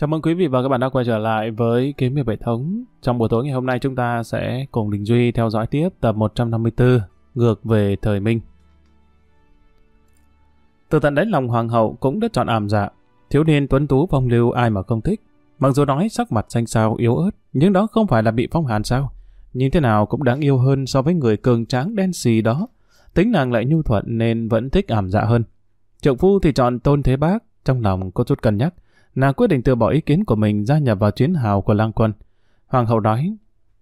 Chào mừng quý vị và các bạn đã quay trở lại với Kiếm Hiệp Hệ Thống. Trong buổi tối ngày hôm nay chúng ta sẽ cùng Đình Duy theo dõi tiếp tập 154 Ngược về thời Minh. Từ tận đáy lòng hoàng hậu cũng đã chọn ảm dạ. Thiếu niên tuấn tú phong lưu ai mà không thích. Mặc dù nói sắc mặt xanh xao yếu ớt, nhưng đó không phải là bị phong hàn sao. Nhìn thế nào cũng đáng yêu hơn so với người cường tráng đen xì đó. Tính nàng lại nhu thuận nên vẫn thích ảm dạ hơn. Trượng phu thì chọn tôn thế bác, trong lòng có chút cân nhắc nàng quyết định từ bỏ ý kiến của mình gia nhập vào chiến hào của lang quân. Hoàng hậu nói,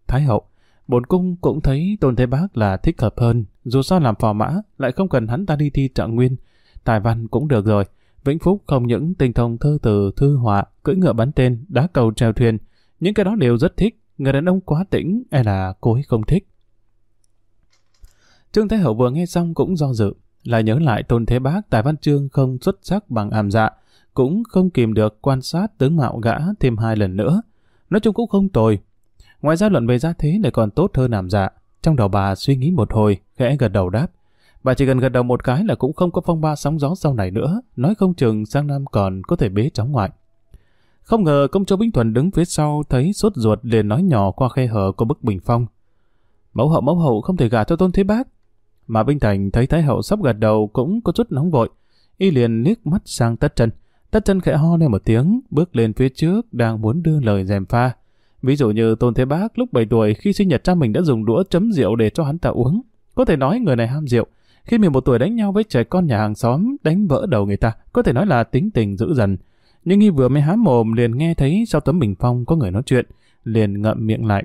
Thái hậu, bổn cung cũng thấy Tôn Thế Bác là thích hợp hơn, dù sao làm phò mã, lại không cần hắn ta đi thi trạng nguyên. Tài văn cũng được rồi, Vĩnh Phúc không những tinh thông thơ từ, thư họa, cưỡi ngựa bắn tên, đá cầu treo thuyền, những cái đó đều rất thích, người đàn ông quá tĩnh, hay là cô ấy không thích. Trương Thái Hậu vừa nghe xong cũng do dự, lại nhớ lại Tôn Thế Bác tài văn chương không xuất sắc bằng hàm dạ, cũng không kìm được quan sát tướng mạo gã thêm hai lần nữa. Nói chung cũng không tồi. Ngoài ra luận về gia thế lại còn tốt hơn làm dạ. Trong đầu bà suy nghĩ một hồi, khẽ gật đầu đáp. Bà chỉ cần gật đầu một cái là cũng không có phong ba sóng gió sau này nữa, nói không chừng sang năm còn có thể bế cháu ngoại. Không ngờ công chúa Binh Thuần đứng phía sau thấy sốt ruột liền nói nhỏ qua khe hở của bức bình phong. Mẫu hậu mẫu hậu không thể gả cho tôn thế bác. Mà Binh Thành thấy Thái hậu sắp gật đầu cũng có chút nóng vội. Y liền liếc mắt sang tất chân. Tất chân khẽ ho lên một tiếng, bước lên phía trước, đang muốn đưa lời dèm pha. Ví dụ như Tôn Thế Bác lúc 7 tuổi khi sinh nhật cha mình đã dùng đũa chấm rượu để cho hắn ta uống. Có thể nói người này ham rượu. Khi 11 tuổi đánh nhau với trẻ con nhà hàng xóm, đánh vỡ đầu người ta, có thể nói là tính tình dữ dần. Nhưng khi vừa mới há mồm liền nghe thấy sau tấm bình phong có người nói chuyện, liền ngậm miệng lại.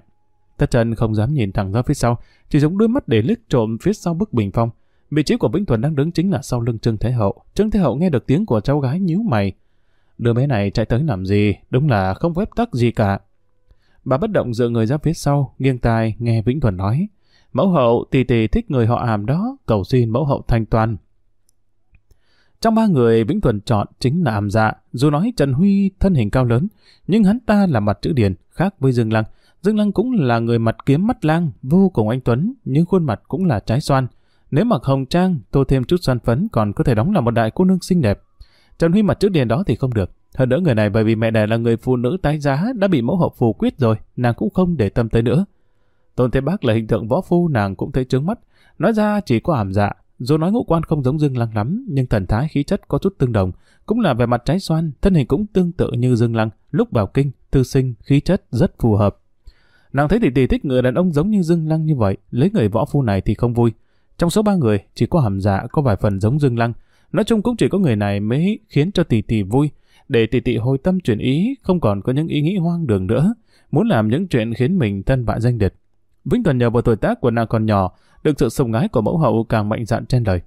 Tất chân không dám nhìn thẳng ra phía sau, chỉ dùng đôi mắt để liếc trộm phía sau bức bình phong. Vị trí của Vĩnh Thuần đang đứng chính là sau lưng Trương Thế Hậu. Trương Thế Hậu nghe được tiếng của cháu gái nhíu mày. Đứa bé này chạy tới làm gì, đúng là không phép tắc gì cả. Bà bất động dựa người ra phía sau, nghiêng tai nghe Vĩnh Thuần nói. Mẫu hậu tỷ tỷ thích người họ ảm đó, cầu xin mẫu hậu thanh toàn. Trong ba người Vĩnh Thuần chọn chính là ảm dạ, dù nói Trần Huy thân hình cao lớn, nhưng hắn ta là mặt chữ điển, khác với Dương Lăng. Dương Lăng cũng là người mặt kiếm mắt lang, vô cùng anh Tuấn, nhưng khuôn mặt cũng là trái xoan. Nếu mặc hồng trang, tô thêm chút xoan phấn còn có thể đóng là một đại cô nương xinh đẹp. Trần Huy mặt trước điền đó thì không được. Hơn nữa người này bởi vì mẹ đẻ là người phụ nữ tái giá đã bị mẫu hậu phù quyết rồi, nàng cũng không để tâm tới nữa. Tôn Thế Bác là hình tượng võ phu nàng cũng thấy trướng mắt. Nói ra chỉ có ảm dạ, dù nói ngũ quan không giống Dương Lăng lắm, nhưng thần thái khí chất có chút tương đồng, cũng là về mặt trái xoan, thân hình cũng tương tự như Dương Lăng, lúc vào kinh, tư sinh, khí chất rất phù hợp. Nàng thấy tỷ tỷ thích người đàn ông giống như Dương Lăng như vậy, lấy người võ phu này thì không vui. Trong số ba người, chỉ có hàm dạ có vài phần giống Dương Lăng. Nói chung cũng chỉ có người này mới khiến cho tỷ tỷ vui, để tỷ tỷ hồi tâm chuyển ý, không còn có những ý nghĩ hoang đường nữa, muốn làm những chuyện khiến mình thân bại danh địch. Vĩnh Tuần nhờ vào tuổi tác của nàng còn nhỏ, được sự sùng ái của mẫu hậu càng mạnh dạn trên đời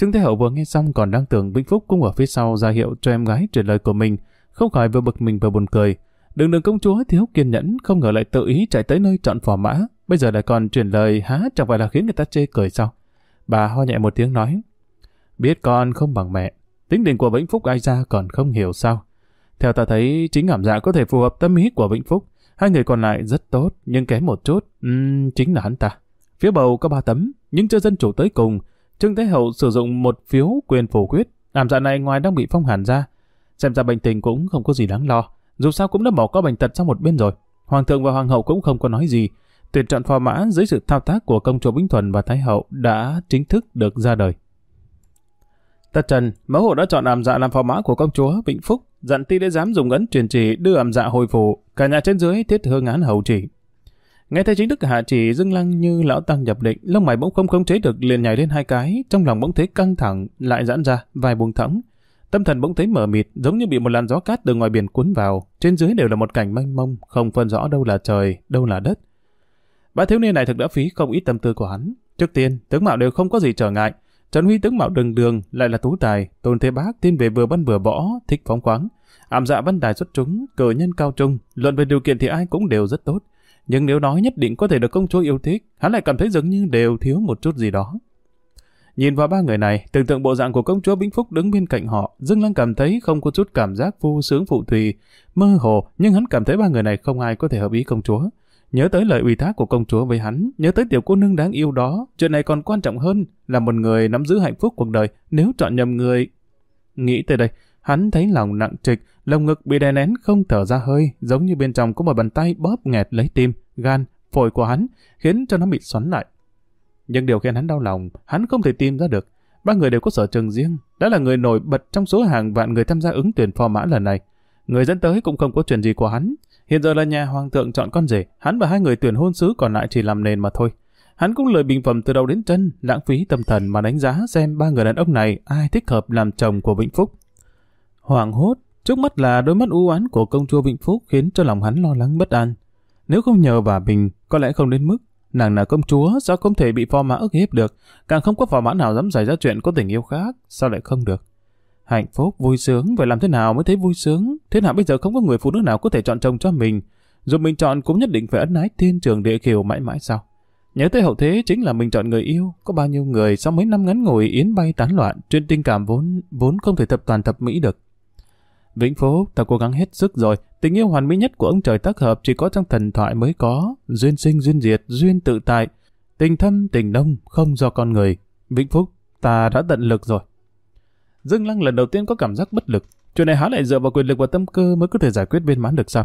Trương Thế Hậu vừa nghe xong còn đang tưởng Vĩnh Phúc cũng ở phía sau ra hiệu cho em gái truyền lời của mình, không khỏi vừa bực mình vừa buồn cười. Đường đường công chúa thiếu kiên nhẫn, không ngờ lại tự ý chạy tới nơi chọn phò mã, bây giờ lại còn truyền lời há chẳng phải là khiến người ta chê cười sao. Bà ho nhẹ một tiếng nói, biết con không bằng mẹ, tính tình của Vĩnh Phúc ai ra còn không hiểu sao. Theo ta thấy, chính ngảm dạ có thể phù hợp tâm ý của Vĩnh Phúc, hai người còn lại rất tốt, nhưng kém một chút, uhm, chính là hắn ta. Phía bầu có ba tấm, nhưng chưa dân chủ tới cùng, Trương Thế Hậu sử dụng một phiếu quyền phủ quyết, ảm dạ này ngoài đang bị phong hàn ra, xem ra bệnh tình cũng không có gì đáng lo, dù sao cũng đã bỏ qua bệnh tật sang một bên rồi. Hoàng thượng và hoàng hậu cũng không có nói gì, tuyển chọn phò mã dưới sự thao tác của công chúa Vĩnh Thuần và Thái hậu đã chính thức được ra đời. Tất trần, mẫu hộ đã chọn ảm dạ làm phò mã của công chúa Vĩnh Phúc, dặn ti đế dám dùng ấn truyền chỉ đưa ảm dạ hồi phủ, cả nhà trên dưới thiết hương án hầu chỉ. Nghe thấy chính đức hạ chỉ dưng lăng như lão tăng nhập định, lông mày bỗng không khống chế được liền nhảy lên hai cái, trong lòng bỗng thấy căng thẳng, lại giãn ra, vài buông thõng. Tâm thần bỗng thấy mở mịt, giống như bị một làn gió cát từ ngoài biển cuốn vào, trên dưới đều là một cảnh mênh mông, không phân rõ đâu là trời, đâu là đất. Ba thiếu niên này thực đã phí không ít tâm tư của hắn. Trước tiên, tướng mạo đều không có gì trở ngại. Trần Huy tướng mạo đường đường, lại là tú tài, tôn thế bác, tin về vừa văn vừa võ, thích phóng khoáng. Ảm dạ văn đài xuất chúng, cờ nhân cao trung, luận về điều kiện thì ai cũng đều rất tốt. Nhưng nếu nói nhất định có thể được công chúa yêu thích, hắn lại cảm thấy dường như đều thiếu một chút gì đó. Nhìn vào ba người này, tưởng tượng bộ dạng của công chúa Vĩnh Phúc đứng bên cạnh họ, Dương Lăng cảm thấy không có chút cảm giác phu sướng phụ thùy, mơ hồ, nhưng hắn cảm thấy ba người này không ai có thể hợp ý công chúa. Nhớ tới lời ủy thác của công chúa với hắn, nhớ tới tiểu cô nương đáng yêu đó, chuyện này còn quan trọng hơn là một người nắm giữ hạnh phúc cuộc đời nếu chọn nhầm người. Nghĩ tới đây, hắn thấy lòng nặng trịch, lồng ngực bị đè nén không thở ra hơi, giống như bên trong có một bàn tay bóp nghẹt lấy tim, gan, phổi của hắn, khiến cho nó bị xoắn lại. Nhưng điều khiến hắn đau lòng, hắn không thể tìm ra được. Ba người đều có sở trường riêng, đã là người nổi bật trong số hàng vạn người tham gia ứng tuyển phò mã lần này. Người dẫn tới cũng không có chuyện gì của hắn. Hiện giờ là nhà hoàng thượng chọn con rể, hắn và hai người tuyển hôn sứ còn lại chỉ làm nền mà thôi. Hắn cũng lời bình phẩm từ đầu đến chân, lãng phí tâm thần mà đánh giá xem ba người đàn ông này ai thích hợp làm chồng của Vĩnh Phúc. Hoàng hốt, trước mắt là đôi mắt u oán của công chúa Vĩnh Phúc khiến cho lòng hắn lo lắng bất an. Nếu không nhờ bà Bình, có lẽ không đến mức. Nàng là công chúa, sao không thể bị phò mã ức hiếp được, càng không có phò mã nào dám xảy ra chuyện có tình yêu khác, sao lại không được. Hạnh phúc, vui sướng, phải làm thế nào mới thấy vui sướng? Thế nào bây giờ không có người phụ nữ nào có thể chọn chồng cho mình? Dù mình chọn cũng nhất định phải ấn ái thiên trường địa kiều mãi mãi sao? Nhớ tới hậu thế chính là mình chọn người yêu, có bao nhiêu người sau mấy năm ngắn ngủi yến bay tán loạn, trên tình cảm vốn vốn không thể thập toàn thập mỹ được. Vĩnh Phúc, ta cố gắng hết sức rồi, tình yêu hoàn mỹ nhất của ông trời tác hợp chỉ có trong thần thoại mới có, duyên sinh duyên diệt, duyên tự tại, tình thâm tình đông không do con người. Vĩnh Phúc, ta đã tận lực rồi. Dương Lăng lần đầu tiên có cảm giác bất lực, chuyện này hắn lại dựa vào quyền lực và tâm cơ mới có thể giải quyết viên mãn được sao?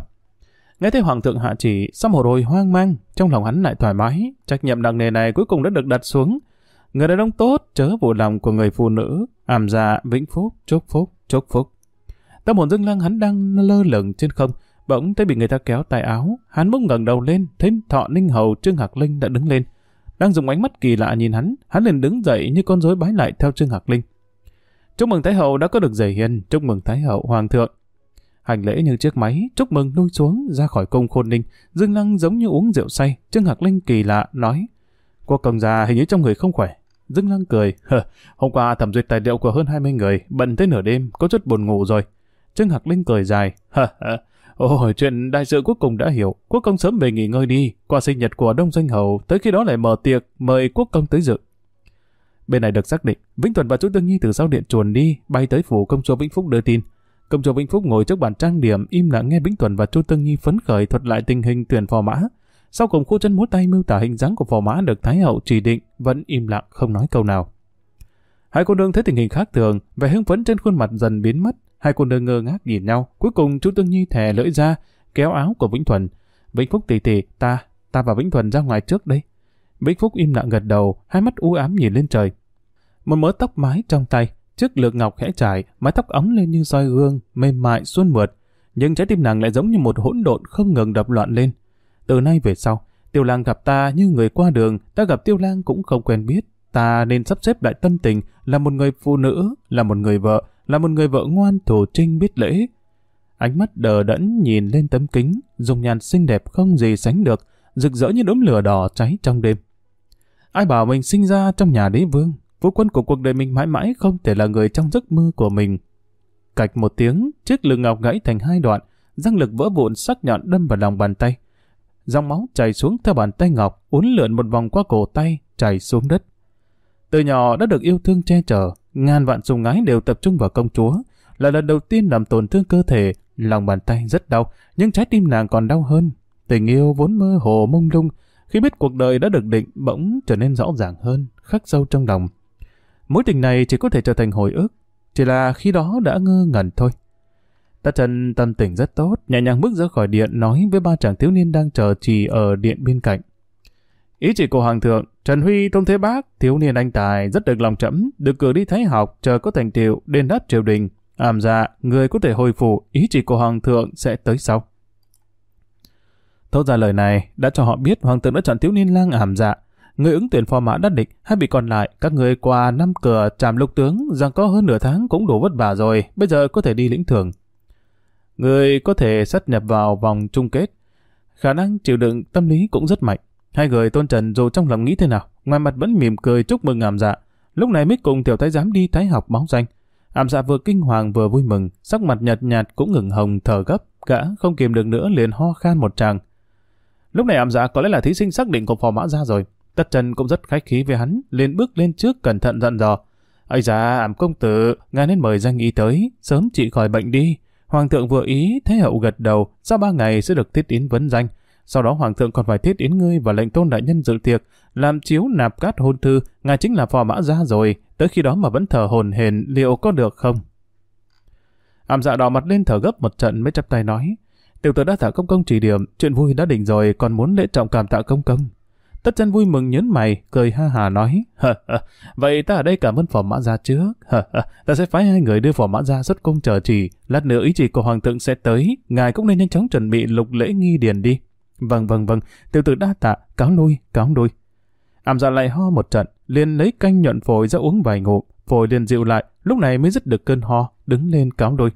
Nghe thấy Hoàng thượng hạ chỉ, sau một hồi hoang mang, trong lòng hắn lại thoải mái, trách nhiệm nặng nề này cuối cùng đã được đặt xuống. Người đàn ông tốt, chớ vụ lòng của người phụ nữ, ảm dạ, vĩnh phúc, chúc phúc, chúc phúc. Tâm hồn Dương Lăng hắn đang lơ lửng trên không, bỗng thấy bị người ta kéo tay áo, hắn bỗng ngẩng đầu lên, thấy Thọ Ninh Hầu Trương Hạc Linh đã đứng lên. Đang dùng ánh mắt kỳ lạ nhìn hắn, hắn liền đứng dậy như con rối bái lại theo Trương Hạc Linh. Chúc mừng Thái Hậu đã có được giày hiền, chúc mừng Thái Hậu Hoàng thượng. Hành lễ như chiếc máy, chúc mừng lui xuống ra khỏi cung khôn ninh, Dương Lăng giống như uống rượu say, Trương Hạc Linh kỳ lạ nói: "Quốc công già hình như trong người không khỏe." Dương Lăng cười, Hờ, hôm qua thẩm duyệt tài liệu của hơn 20 người, bận tới nửa đêm, có chút buồn ngủ rồi. Trương Hạc Linh cười dài, Hờ, hờ. Ôi, chuyện đại sự cuối cùng đã hiểu, quốc công sớm về nghỉ ngơi đi, qua sinh nhật của Đông Doanh Hầu, tới khi đó lại mở tiệc, mời quốc công tới dự. Bên này được xác định, Vĩnh Thuận và Chú Tương Nhi từ sau điện chuồn đi, bay tới phủ công chúa Vĩnh Phúc đưa tin. Công chúa Vĩnh Phúc ngồi trước bàn trang điểm, im lặng nghe Vĩnh Thuận và Chu Tương Nhi phấn khởi thuật lại tình hình tuyển phò mã. Sau cùng khu chân múa tay miêu tả hình dáng của phò mã được Thái hậu chỉ định, vẫn im lặng không nói câu nào. Hai cô nương thấy tình hình khác thường, vẻ hưng phấn trên khuôn mặt dần biến mất. Hai cô nương ngơ ngác nhìn nhau. Cuối cùng Chu Tương Nhi thè lưỡi ra, kéo áo của Vĩnh Thuần. Vĩnh Phúc tỉ tỉ, ta, ta và Vĩnh Thuần ra ngoài trước đây. Vĩnh Phúc im lặng gật đầu, hai mắt u ám nhìn lên trời. Một mớ tóc mái trong tay, Chiếc lược ngọc khẽ trải, mái tóc óng lên như soi gương, mềm mại xuân mượt. Nhưng trái tim nàng lại giống như một hỗn độn không ngừng đập loạn lên. Từ nay về sau, Tiêu Lang gặp ta như người qua đường, ta gặp Tiêu Lang cũng không quen biết. Ta nên sắp xếp lại tâm tình là một người phụ nữ, là một người vợ, là một người vợ ngoan thủ trinh biết lễ. Ánh mắt đờ đẫn nhìn lên tấm kính, dùng nhàn xinh đẹp không gì sánh được, rực rỡ như đốm lửa đỏ cháy trong đêm. Ai bảo mình sinh ra trong nhà đế vương, Vũ quân của cuộc đời mình mãi mãi không thể là người trong giấc mơ của mình. Cạch một tiếng, chiếc lưng ngọc gãy thành hai đoạn, răng lực vỡ vụn sắc nhọn đâm vào lòng bàn tay. Dòng máu chảy xuống theo bàn tay ngọc, uốn lượn một vòng qua cổ tay, chảy xuống đất. Từ nhỏ đã được yêu thương che chở, ngàn vạn sùng ái đều tập trung vào công chúa. Là lần đầu tiên làm tổn thương cơ thể, lòng bàn tay rất đau, nhưng trái tim nàng còn đau hơn. Tình yêu vốn mơ hồ mông lung, khi biết cuộc đời đã được định bỗng trở nên rõ ràng hơn, khắc sâu trong lòng. Mối tình này chỉ có thể trở thành hồi ức, chỉ là khi đó đã ngơ ngẩn thôi. Ta Trần tâm tình rất tốt, nhẹ nhàng bước ra khỏi điện nói với ba chàng thiếu niên đang chờ trì ở điện bên cạnh. Ý chỉ của Hoàng thượng, Trần Huy, Tôn Thế Bác, thiếu niên anh tài, rất được lòng trẫm được cử đi thái học, chờ có thành tiệu, đền đáp triều đình. Ảm dạ, người có thể hồi phủ, ý chỉ của Hoàng thượng sẽ tới sau. Thốt ra lời này, đã cho họ biết Hoàng thượng đã chọn thiếu niên lang ảm dạ, người ứng tuyển phò mã đắc địch, hai bị còn lại, các người qua năm cửa tràm lục tướng, rằng có hơn nửa tháng cũng đủ vất vả rồi, bây giờ có thể đi lĩnh thưởng. Người có thể sát nhập vào vòng chung kết. Khả năng chịu đựng tâm lý cũng rất mạnh. Hai người tôn trần dù trong lòng nghĩ thế nào, ngoài mặt vẫn mỉm cười chúc mừng ảm dạ. Lúc này mới cùng tiểu thái giám đi thái học báo danh. Ảm dạ vừa kinh hoàng vừa vui mừng, sắc mặt nhạt nhạt cũng ngừng hồng thở gấp, gã không kìm được nữa liền ho khan một tràng. Lúc này ảm dạ có lẽ là thí sinh xác định của phò mã ra rồi. Tất Trần cũng rất khách khí với hắn, liền bước lên trước cẩn thận dặn dò. Ây da, ảm công tử, ngài nên mời danh y tới, sớm trị khỏi bệnh đi. Hoàng thượng vừa ý, thế hậu gật đầu, sau ba ngày sẽ được thiết yến vấn danh. Sau đó hoàng thượng còn phải thiết yến ngươi và lệnh tôn đại nhân dự tiệc, làm chiếu nạp cát hôn thư, ngài chính là phò mã gia rồi, tới khi đó mà vẫn thở hồn hền liệu có được không? Ảm dạ đỏ mặt lên thở gấp một trận mới chắp tay nói. Tiểu tử đã thả công công chỉ điểm, chuyện vui đã định rồi, còn muốn lễ trọng cảm tạ công công. Tất chân vui mừng nhớn mày, cười ha hà nói, vậy ta ở đây cảm ơn phò mã gia trước, ta sẽ phái hai người đưa phò mã gia xuất cung chờ chỉ, lát nữa ý chỉ của hoàng thượng sẽ tới, ngài cũng nên nhanh chóng chuẩn bị lục lễ nghi điền đi. Vâng vâng vâng, tiểu tử đa tạ, cáo lui, cáo lui. Ảm dạ lại ho một trận, liền lấy canh nhuận phổi ra uống vài ngụm, phổi liền dịu lại, lúc này mới dứt được cơn ho, đứng lên cáo lui.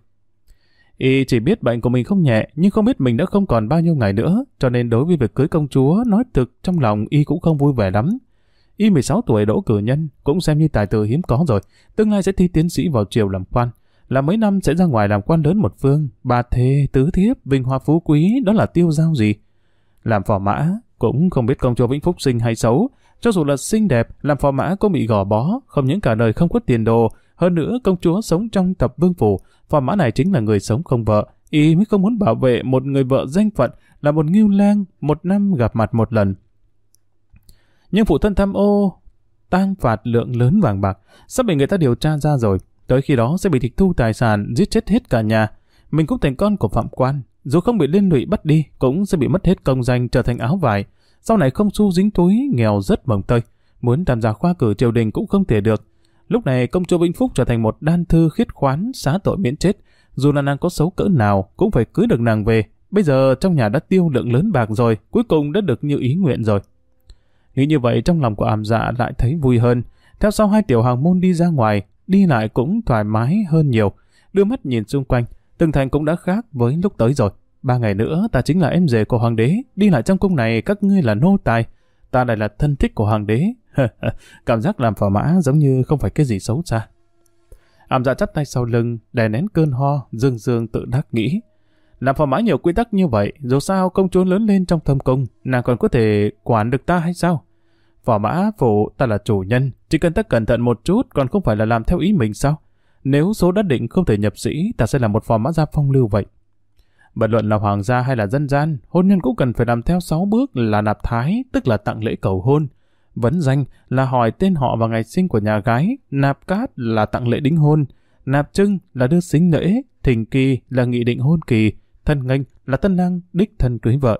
Y chỉ biết bệnh của mình không nhẹ, nhưng không biết mình đã không còn bao nhiêu ngày nữa, cho nên đối với việc cưới công chúa, nói thực trong lòng Y cũng không vui vẻ lắm. Y 16 tuổi đỗ cử nhân, cũng xem như tài tử hiếm có rồi, tương lai sẽ thi tiến sĩ vào triều làm quan. Là mấy năm sẽ ra ngoài làm quan lớn một phương, bà thê, tứ thiếp, vinh hoa phú quý, đó là tiêu giao gì. Làm phò mã, cũng không biết công chúa Vĩnh Phúc sinh hay xấu, cho dù là xinh đẹp, làm phò mã cũng bị gò bó, không những cả đời không có tiền đồ, hơn nữa công chúa sống trong tập vương phủ, phò mã này chính là người sống không vợ, y mới không muốn bảo vệ một người vợ danh phận là một nghiêu lang, một năm gặp mặt một lần. Nhưng phụ thân tham ô, tang phạt lượng lớn vàng bạc, sắp bị người ta điều tra ra rồi, tới khi đó sẽ bị tịch thu tài sản, giết chết hết cả nhà. Mình cũng thành con của phạm quan, dù không bị liên lụy bắt đi, cũng sẽ bị mất hết công danh trở thành áo vải. Sau này không xu dính túi, nghèo rất mồng tơi. Muốn tham gia khoa cử triều đình cũng không thể được. Lúc này công chúa Vĩnh Phúc trở thành một đan thư khiết khoán, xá tội miễn chết. Dù là nàng có xấu cỡ nào, cũng phải cưới được nàng về. Bây giờ trong nhà đã tiêu lượng lớn bạc rồi, cuối cùng đã được như ý nguyện rồi. Nghĩ như vậy trong lòng của ảm dạ lại thấy vui hơn. Theo sau hai tiểu hàng môn đi ra ngoài, đi lại cũng thoải mái hơn nhiều. Đưa mắt nhìn xung quanh, từng thành cũng đã khác với lúc tới rồi. Ba ngày nữa ta chính là em rể của hoàng đế, đi lại trong cung này các ngươi là nô tài. Ta lại là thân thích của hoàng đế, Cảm giác làm phò mã giống như không phải cái gì xấu xa. Ảm dạ chắp tay sau lưng, đè nén cơn ho, dương dương tự đắc nghĩ. Làm phò mã nhiều quy tắc như vậy, dù sao công chúa lớn lên trong thâm cung, nàng còn có thể quản được ta hay sao? Phò mã phụ ta là chủ nhân, chỉ cần ta cẩn thận một chút còn không phải là làm theo ý mình sao? Nếu số đất định không thể nhập sĩ, ta sẽ là một phò mã gia phong lưu vậy. Bất luận là hoàng gia hay là dân gian, hôn nhân cũng cần phải làm theo sáu bước là nạp thái, tức là tặng lễ cầu hôn, Vấn danh là hỏi tên họ và ngày sinh của nhà gái, nạp cát là tặng lễ đính hôn, nạp trưng là đưa sính lễ, thỉnh kỳ là nghị định hôn kỳ, thân nghênh là tân lang đích thân cưới vợ.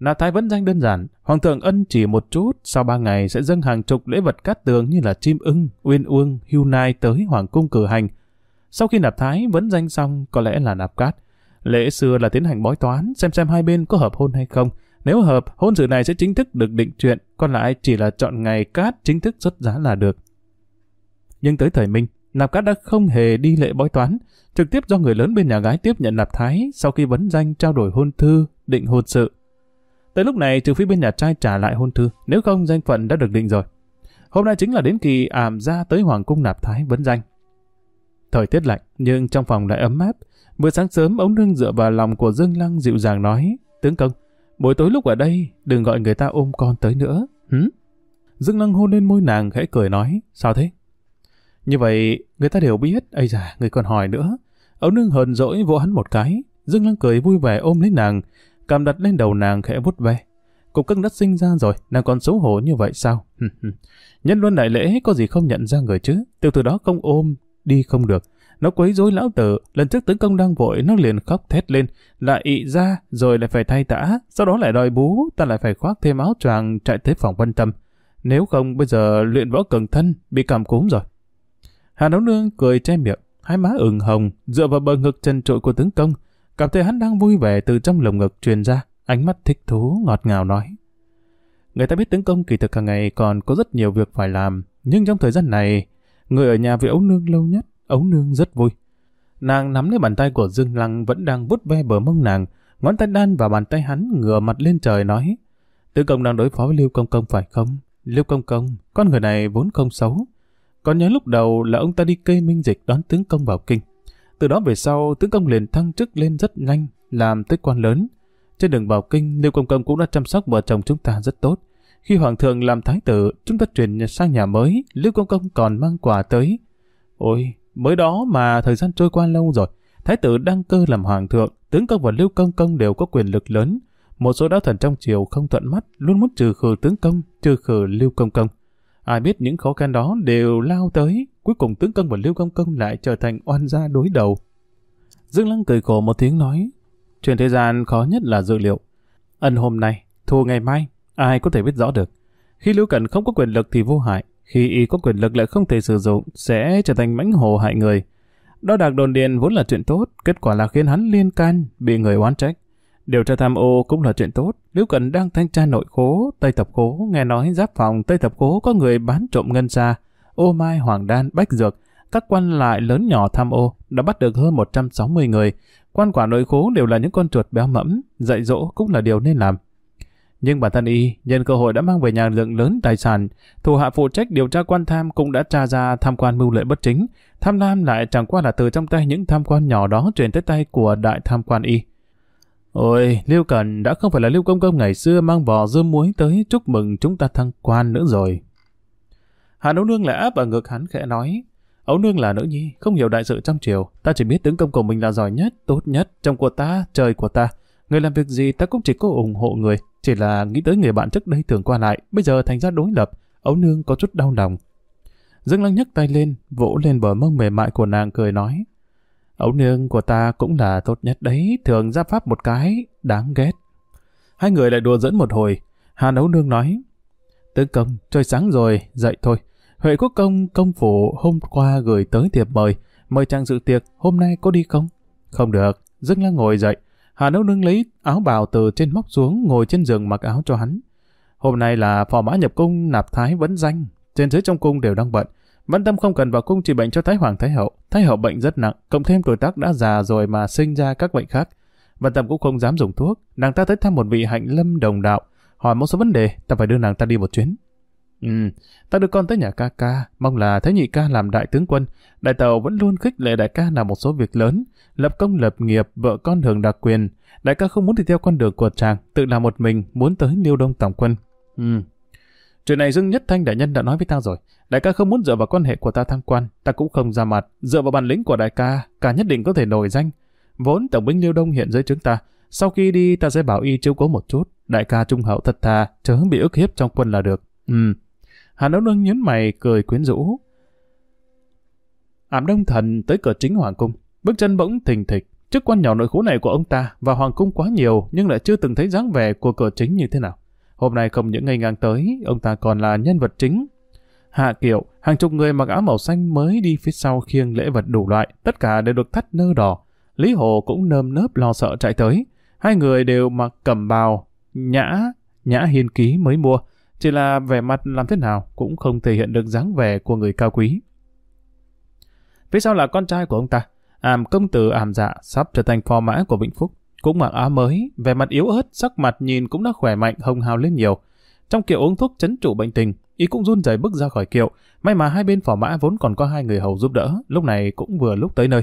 Nạp thái vấn danh đơn giản, hoàng thượng ân chỉ một chút, sau ba ngày sẽ dâng hàng chục lễ vật cát tường như là chim ưng, uyên uông, hưu nai tới hoàng cung cử hành. Sau khi nạp thái vấn danh xong, có lẽ là nạp cát. Lễ xưa là tiến hành bói toán, xem xem hai bên có hợp hôn hay không, nếu hợp, hôn sự này sẽ chính thức được định chuyện, còn lại chỉ là chọn ngày cát chính thức xuất giá là được. Nhưng tới thời Minh, nạp cát đã không hề đi lễ bói toán, trực tiếp do người lớn bên nhà gái tiếp nhận nạp thái sau khi vấn danh trao đổi hôn thư, định hôn sự. Tới lúc này, trừ phi bên nhà trai trả lại hôn thư, nếu không danh phận đã được định rồi. Hôm nay chính là đến kỳ ảm ra tới Hoàng cung nạp thái vấn danh. Thời tiết lạnh, nhưng trong phòng lại ấm áp. Vừa sáng sớm, ống nương dựa vào lòng của Dương Lăng dịu dàng nói, tướng công, Buổi tối lúc ở đây, đừng gọi người ta ôm con tới nữa. Hử? Dương Năng hôn lên môi nàng khẽ cười nói, sao thế? Như vậy, người ta đều biết, ây da, người còn hỏi nữa. Ấu nương hờn dỗi vỗ hắn một cái, Dương Năng cười vui vẻ ôm lấy nàng, cầm đặt lên đầu nàng khẽ vút ve. Cục cưng đất sinh ra rồi, nàng còn xấu hổ như vậy sao? Nhân luân đại lễ có gì không nhận ra người chứ, từ từ đó không ôm, đi không được. Nó quấy rối lão tử, lần trước tấn công đang vội, nó liền khóc thét lên, lại ị ra, rồi lại phải thay tã, sau đó lại đòi bú, ta lại phải khoác thêm áo choàng chạy tới phòng văn tâm. Nếu không bây giờ luyện võ cường thân, bị cảm cúm rồi. Hà nấu nương cười che miệng, hai má ửng hồng, dựa vào bờ ngực trần trội của tướng công, cảm thấy hắn đang vui vẻ từ trong lồng ngực truyền ra, ánh mắt thích thú ngọt ngào nói. Người ta biết tướng công kỳ thực hàng ngày còn có rất nhiều việc phải làm, nhưng trong thời gian này, người ở nhà với ấu nương lâu nhất, ấu nương rất vui. Nàng nắm lấy bàn tay của Dương Lăng vẫn đang bút ve bờ mông nàng, ngón tay đan vào bàn tay hắn ngửa mặt lên trời nói Tư công đang đối phó với Lưu Công Công phải không? Lưu Công Công, con người này vốn không xấu. Còn nhớ lúc đầu là ông ta đi kê minh dịch đón tướng công vào kinh. Từ đó về sau, tướng công liền thăng chức lên rất nhanh, làm tới quan lớn. Trên đường vào kinh, Lưu Công Công cũng đã chăm sóc vợ chồng chúng ta rất tốt. Khi Hoàng thượng làm thái tử, chúng ta chuyển sang nhà mới, Lưu Công Công còn mang quà tới. Ôi, Mới đó mà thời gian trôi qua lâu rồi, thái tử đăng cơ làm hoàng thượng, tướng công và lưu công công đều có quyền lực lớn. Một số đạo thần trong triều không thuận mắt, luôn muốn trừ khử tướng công, trừ khử lưu công công. Ai biết những khó khăn đó đều lao tới, cuối cùng tướng công và lưu công công lại trở thành oan gia đối đầu. Dương Lăng cười khổ một tiếng nói, chuyện thế gian khó nhất là dự liệu. Ân hôm nay, thua ngày mai, ai có thể biết rõ được. Khi Lưu Cẩn không có quyền lực thì vô hại, khi y có quyền lực lại không thể sử dụng, sẽ trở thành mãnh hồ hại người. Đo đạc đồn điền vốn là chuyện tốt, kết quả là khiến hắn liên can, bị người oán trách. Điều tra tham ô cũng là chuyện tốt. nếu cần đang thanh tra nội khố, Tây Tập Khố, nghe nói giáp phòng Tây Tập Khố có người bán trộm ngân xa, ô mai, hoàng đan, bách dược. Các quan lại lớn nhỏ tham ô đã bắt được hơn 160 người. Quan quả nội khố đều là những con chuột béo mẫm, dạy dỗ cũng là điều nên làm. Nhưng bản thân y, nhân cơ hội đã mang về nhà lượng lớn tài sản, thủ hạ phụ trách điều tra quan tham cũng đã tra ra tham quan mưu lợi bất chính. Tham lam lại chẳng qua là từ trong tay những tham quan nhỏ đó truyền tới tay của đại tham quan y. Ôi, Liêu Cần đã không phải là Liêu Công Công ngày xưa mang bò dưa muối tới chúc mừng chúng ta thăng quan nữa rồi. Hà Ấu Nương lại áp vào ngực hắn khẽ nói, Ấu Nương là nữ nhi, không hiểu đại sự trong triều, ta chỉ biết tướng công của mình là giỏi nhất, tốt nhất, trong của ta, trời của ta. Người làm việc gì ta cũng chỉ có ủng hộ người, chỉ là nghĩ tới người bạn trước đây thường qua lại, bây giờ thành ra đối lập, Ấu Nương có chút đau lòng. Dương Lăng nhấc tay lên, vỗ lên bờ mông mềm mại của nàng cười nói, Ấu nương của ta cũng là tốt nhất đấy, thường ra pháp một cái, đáng ghét. Hai người lại đùa dẫn một hồi. Hàn ấu nương nói, Tướng công, trời sáng rồi, dậy thôi. Huệ quốc công, công phủ hôm qua gửi tới thiệp mời, mời chàng dự tiệc, hôm nay có đi không? Không được, Dương Lăng ngồi dậy. Hà ấu nương lấy áo bào từ trên móc xuống, ngồi trên giường mặc áo cho hắn. Hôm nay là phò mã nhập cung nạp thái vẫn danh, trên dưới trong cung đều đang bận. Văn Tâm không cần vào cung trị bệnh cho Thái Hoàng Thái Hậu. Thái Hậu bệnh rất nặng, cộng thêm tuổi tác đã già rồi mà sinh ra các bệnh khác. Văn Tâm cũng không dám dùng thuốc. Nàng ta tới thăm một vị hạnh lâm đồng đạo, hỏi một số vấn đề, ta phải đưa nàng ta đi một chuyến. Ừ, ta đưa con tới nhà ca ca, mong là thấy nhị ca làm đại tướng quân. Đại tàu vẫn luôn khích lệ đại ca làm một số việc lớn, lập công lập nghiệp, vợ con hưởng đặc quyền. Đại ca không muốn đi theo con đường của chàng, tự làm một mình, muốn tới liêu đông tổng quân. Ừ, Chuyện này Dương Nhất Thanh đại nhân đã nói với ta rồi. Đại ca không muốn dựa vào quan hệ của ta thăng quan, ta cũng không ra mặt. Dựa vào bản lĩnh của đại ca, cả nhất định có thể nổi danh. Vốn tổng binh Liêu Đông hiện dưới chúng ta. Sau khi đi ta sẽ bảo y chiếu cố một chút. Đại ca trung hậu thật thà, chớ bị ức hiếp trong quân là được. Ừ. Hà Đấu Nương nhấn mày cười quyến rũ. Ảm Đông Thần tới cửa chính Hoàng Cung. Bước chân bỗng thình thịch. Chức quan nhỏ nội khố này của ông ta và Hoàng Cung quá nhiều nhưng lại chưa từng thấy dáng vẻ của cửa chính như thế nào. Hôm nay không những ngày ngang tới, ông ta còn là nhân vật chính. Hạ Kiệu, hàng chục người mặc áo màu xanh mới đi phía sau khiêng lễ vật đủ loại, tất cả đều được thắt nơ đỏ. Lý Hồ cũng nơm nớp lo sợ chạy tới. Hai người đều mặc cẩm bào, nhã, nhã hiên ký mới mua. Chỉ là vẻ mặt làm thế nào cũng không thể hiện được dáng vẻ của người cao quý. Phía sau là con trai của ông ta, ảm công tử ảm dạ sắp trở thành phò mã của Vĩnh Phúc. Cũng mặc áo mới, vẻ mặt yếu ớt, sắc mặt nhìn cũng đã khỏe mạnh, hồng hào lên nhiều. Trong kiệu uống thuốc chấn trụ bệnh tình, ý cũng run rẩy bước ra khỏi kiệu. May mà hai bên phò mã vốn còn có hai người hầu giúp đỡ, lúc này cũng vừa lúc tới nơi.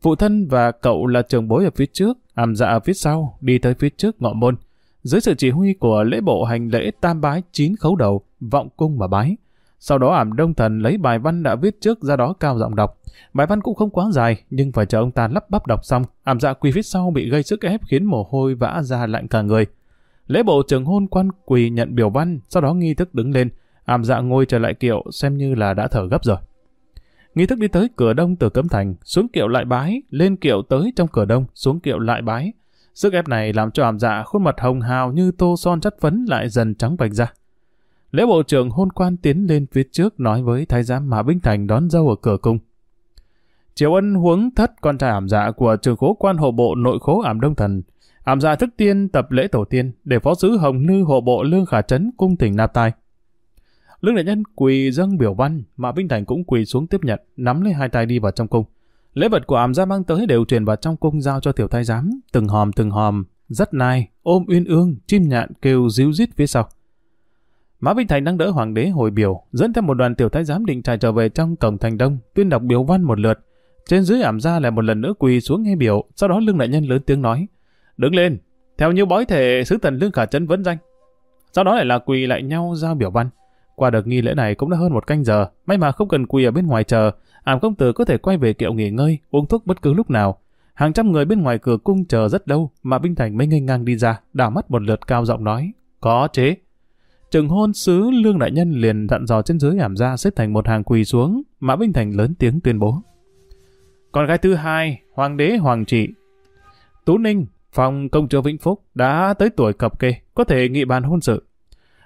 Phụ thân và cậu là trường bối ở phía trước, ảm dạ ở phía sau, đi tới phía trước ngọ môn. Dưới sự chỉ huy của lễ bộ hành lễ tam bái chín khấu đầu, vọng cung mà bái. Sau đó ảm đông thần lấy bài văn đã viết trước ra đó cao giọng đọc. Bài văn cũng không quá dài, nhưng phải chờ ông ta lắp bắp đọc xong, ảm dạ quỳ phía sau bị gây sức ép khiến mồ hôi vã ra lạnh cả người. Lễ bộ trường hôn quan quỳ nhận biểu văn, sau đó nghi thức đứng lên, ảm dạ ngồi trở lại kiệu xem như là đã thở gấp rồi. Nghi thức đi tới cửa đông từ cấm thành, xuống kiệu lại bái, lên kiệu tới trong cửa đông, xuống kiệu lại bái. Sức ép này làm cho ảm dạ khuôn mặt hồng hào như tô son chất phấn lại dần trắng bạch ra. Lễ bộ trưởng hôn quan tiến lên phía trước nói với thái giám Mã Binh Thành đón dâu ở cửa cung. Triều ân huống thất con trai ảm dạ của trường khố quan hộ bộ nội khố ảm đông thần. Ảm dạ thức tiên tập lễ tổ tiên để phó sứ hồng lư hộ bộ lương khả trấn cung tỉnh nạp tai. Lương đại nhân quỳ dâng biểu văn, Mã Binh Thành cũng quỳ xuống tiếp nhận, nắm lấy hai tay đi vào trong cung. Lễ vật của ảm gia mang tới đều truyền vào trong cung giao cho tiểu thái giám, từng hòm từng hòm, rất nai, ôm uyên ương, chim nhạn kêu ríu rít phía sau. Mã Vinh Thành đang đỡ hoàng đế hồi biểu, dẫn theo một đoàn tiểu thái giám định trải trở về trong cổng thành đông, tuyên đọc biểu văn một lượt. Trên dưới ảm gia lại một lần nữa quỳ xuống nghe biểu, sau đó lương đại nhân lớn tiếng nói. Đứng lên, theo như bói thể sứ tần lương khả chân vấn danh. Sau đó lại là quỳ lại nhau giao biểu văn. Qua được nghi lễ này cũng đã hơn một canh giờ, may mà không cần quỳ ở bên ngoài chờ, ảm công tử có thể quay về kiệu nghỉ ngơi, uống thuốc bất cứ lúc nào. Hàng trăm người bên ngoài cửa cung chờ rất lâu, mà Vinh Thành mới ngây ngang đi ra, đảo mắt một lượt cao giọng nói. Có chế. Trừng hôn sứ Lương Đại Nhân liền dặn dò trên dưới hàm ra xếp thành một hàng quỳ xuống, mà Binh Thành lớn tiếng tuyên bố. Con gái thứ hai, hoàng đế hoàng trị. Tú Ninh, phòng công chúa Vĩnh Phúc đã tới tuổi cập kê, có thể nghị bàn hôn sự.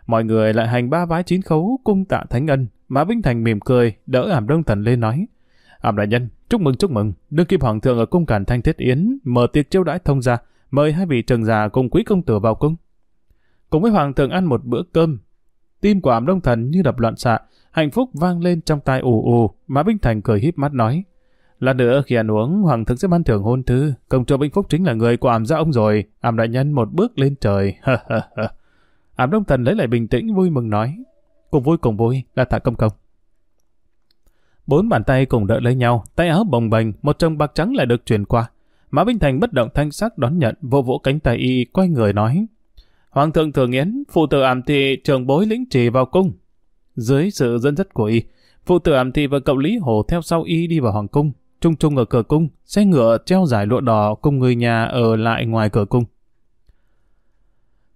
Mọi người lại hành ba vái chín khấu cung tạ thánh ân, Mã Vĩnh Thành mỉm cười, đỡ ảm đông thần lên nói. Ảm đại nhân, chúc mừng chúc mừng, đương kim hoàng thượng ở cung cản thanh thiết yến, mở tiệc chiêu đãi thông gia, mời hai vị trường già cùng quý công tử vào cung. Cùng với hoàng thượng ăn một bữa cơm, tim của ảm đông thần như đập loạn xạ, hạnh phúc vang lên trong tai ù ù, Mã Vĩnh Thành cười híp mắt nói. Lát nữa khi ăn uống, hoàng thượng sẽ ban thưởng hôn thư, công chúa Vĩnh Phúc chính là người của ảm gia ông rồi, ảm đại nhân một bước lên trời, Ảm Đông Thần lấy lại bình tĩnh vui mừng nói. Cùng vui cùng vui là tạ công công. Bốn bàn tay cùng đợi lấy nhau, tay áo bồng bềnh, một chồng bạc trắng lại được truyền qua. Mã Vinh Thành bất động thanh sắc đón nhận, vô vỗ cánh tay y, quay người nói. Hoàng thượng thường yến, phụ tử ảm thị trường bối lĩnh trì vào cung. Dưới sự dẫn dắt của y, phụ tử ảm thị và cậu Lý Hồ theo sau y đi vào hoàng cung. Trung trung ở cửa cung, xe ngựa treo giải lụa đỏ cùng người nhà ở lại ngoài cửa cung.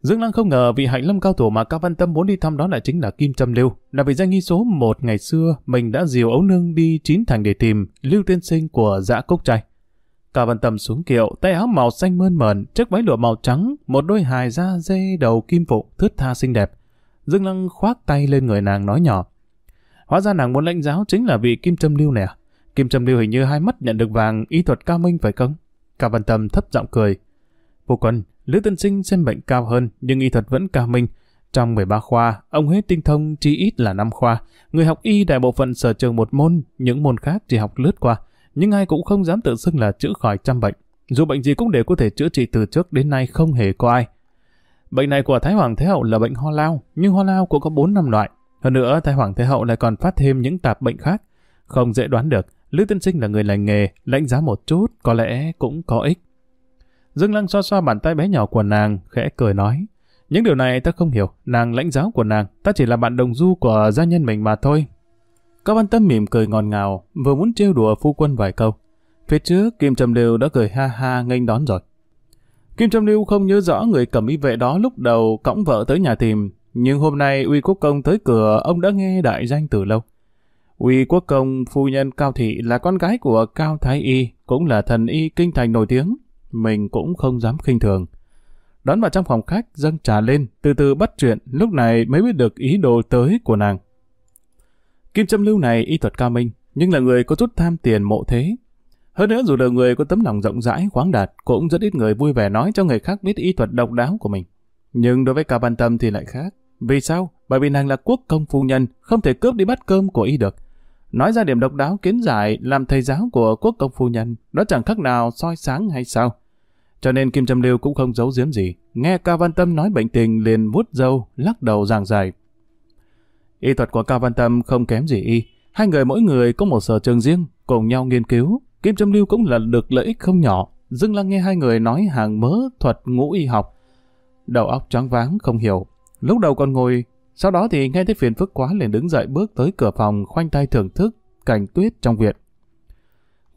Dương Lăng không ngờ vị hạnh lâm cao thủ mà Cao Văn Tâm muốn đi thăm đó lại chính là Kim Trâm Lưu, là vị danh nghi số một ngày xưa mình đã diều ấu nương đi chín thành để tìm Lưu Tiên Sinh của dã cốc trai. Cao Văn Tâm xuống kiệu, tay áo màu xanh mơn mờn, chiếc váy lụa màu trắng, một đôi hài da dê đầu kim phụ, thướt tha xinh đẹp. Dương Lăng khoác tay lên người nàng nói nhỏ. Hóa ra nàng muốn lãnh giáo chính là vị Kim Trâm Lưu nè. Kim Trâm Lưu hình như hai mắt nhận được vàng y thuật cao minh phải không? Cao Văn Tâm thấp giọng cười. Phu quân, Lữ Tân Sinh xem bệnh cao hơn, nhưng y thuật vẫn cao minh. Trong 13 khoa, ông hết tinh thông chỉ ít là 5 khoa. Người học y đại bộ phận sở trường một môn, những môn khác chỉ học lướt qua. Nhưng ai cũng không dám tự xưng là chữa khỏi trăm bệnh. Dù bệnh gì cũng đều có thể chữa trị từ trước đến nay không hề có ai. Bệnh này của Thái Hoàng Thế Hậu là bệnh ho lao, nhưng ho lao cũng có 4 năm loại. Hơn nữa, Thái Hoàng Thế Hậu lại còn phát thêm những tạp bệnh khác. Không dễ đoán được, Lữ Tân Sinh là người lành nghề, lãnh giá một chút, có lẽ cũng có ích. Dương Lăng xoa xoa bàn tay bé nhỏ của nàng, khẽ cười nói. Những điều này ta không hiểu, nàng lãnh giáo của nàng, ta chỉ là bạn đồng du của gia nhân mình mà thôi. Cao Văn Tâm mỉm cười ngọt ngào, vừa muốn trêu đùa phu quân vài câu. Phía trước, Kim Trầm Lưu đã cười ha ha nghênh đón rồi. Kim Trầm Lưu không nhớ rõ người cầm y vệ đó lúc đầu cõng vợ tới nhà tìm, nhưng hôm nay Uy Quốc Công tới cửa, ông đã nghe đại danh từ lâu. Uy Quốc Công, phu nhân Cao Thị là con gái của Cao Thái Y, cũng là thần y kinh thành nổi tiếng, mình cũng không dám khinh thường. Đón vào trong phòng khách, dâng trà lên, từ từ bắt chuyện, lúc này mới biết được ý đồ tới của nàng. Kim Trâm Lưu này y thuật cao minh, nhưng là người có chút tham tiền mộ thế. Hơn nữa dù là người có tấm lòng rộng rãi, khoáng đạt, cũng rất ít người vui vẻ nói cho người khác biết y thuật độc đáo của mình. Nhưng đối với cả ban Tâm thì lại khác. Vì sao? Bởi vì nàng là quốc công phu nhân, không thể cướp đi bát cơm của y được. Nói ra điểm độc đáo kiến giải làm thầy giáo của quốc công phu nhân, đó chẳng khác nào soi sáng hay sao? Cho nên Kim Trâm Lưu cũng không giấu giếm gì. Nghe Cao Văn Tâm nói bệnh tình liền vuốt dâu, lắc đầu giảng dài. Y thuật của Cao Văn Tâm không kém gì y. Hai người mỗi người có một sở trường riêng, cùng nhau nghiên cứu. Kim Trâm Lưu cũng là được lợi ích không nhỏ. Dưng lăng nghe hai người nói hàng mớ thuật ngũ y học. Đầu óc choáng váng không hiểu. Lúc đầu còn ngồi, sau đó thì nghe thấy phiền phức quá liền đứng dậy bước tới cửa phòng khoanh tay thưởng thức cảnh tuyết trong viện.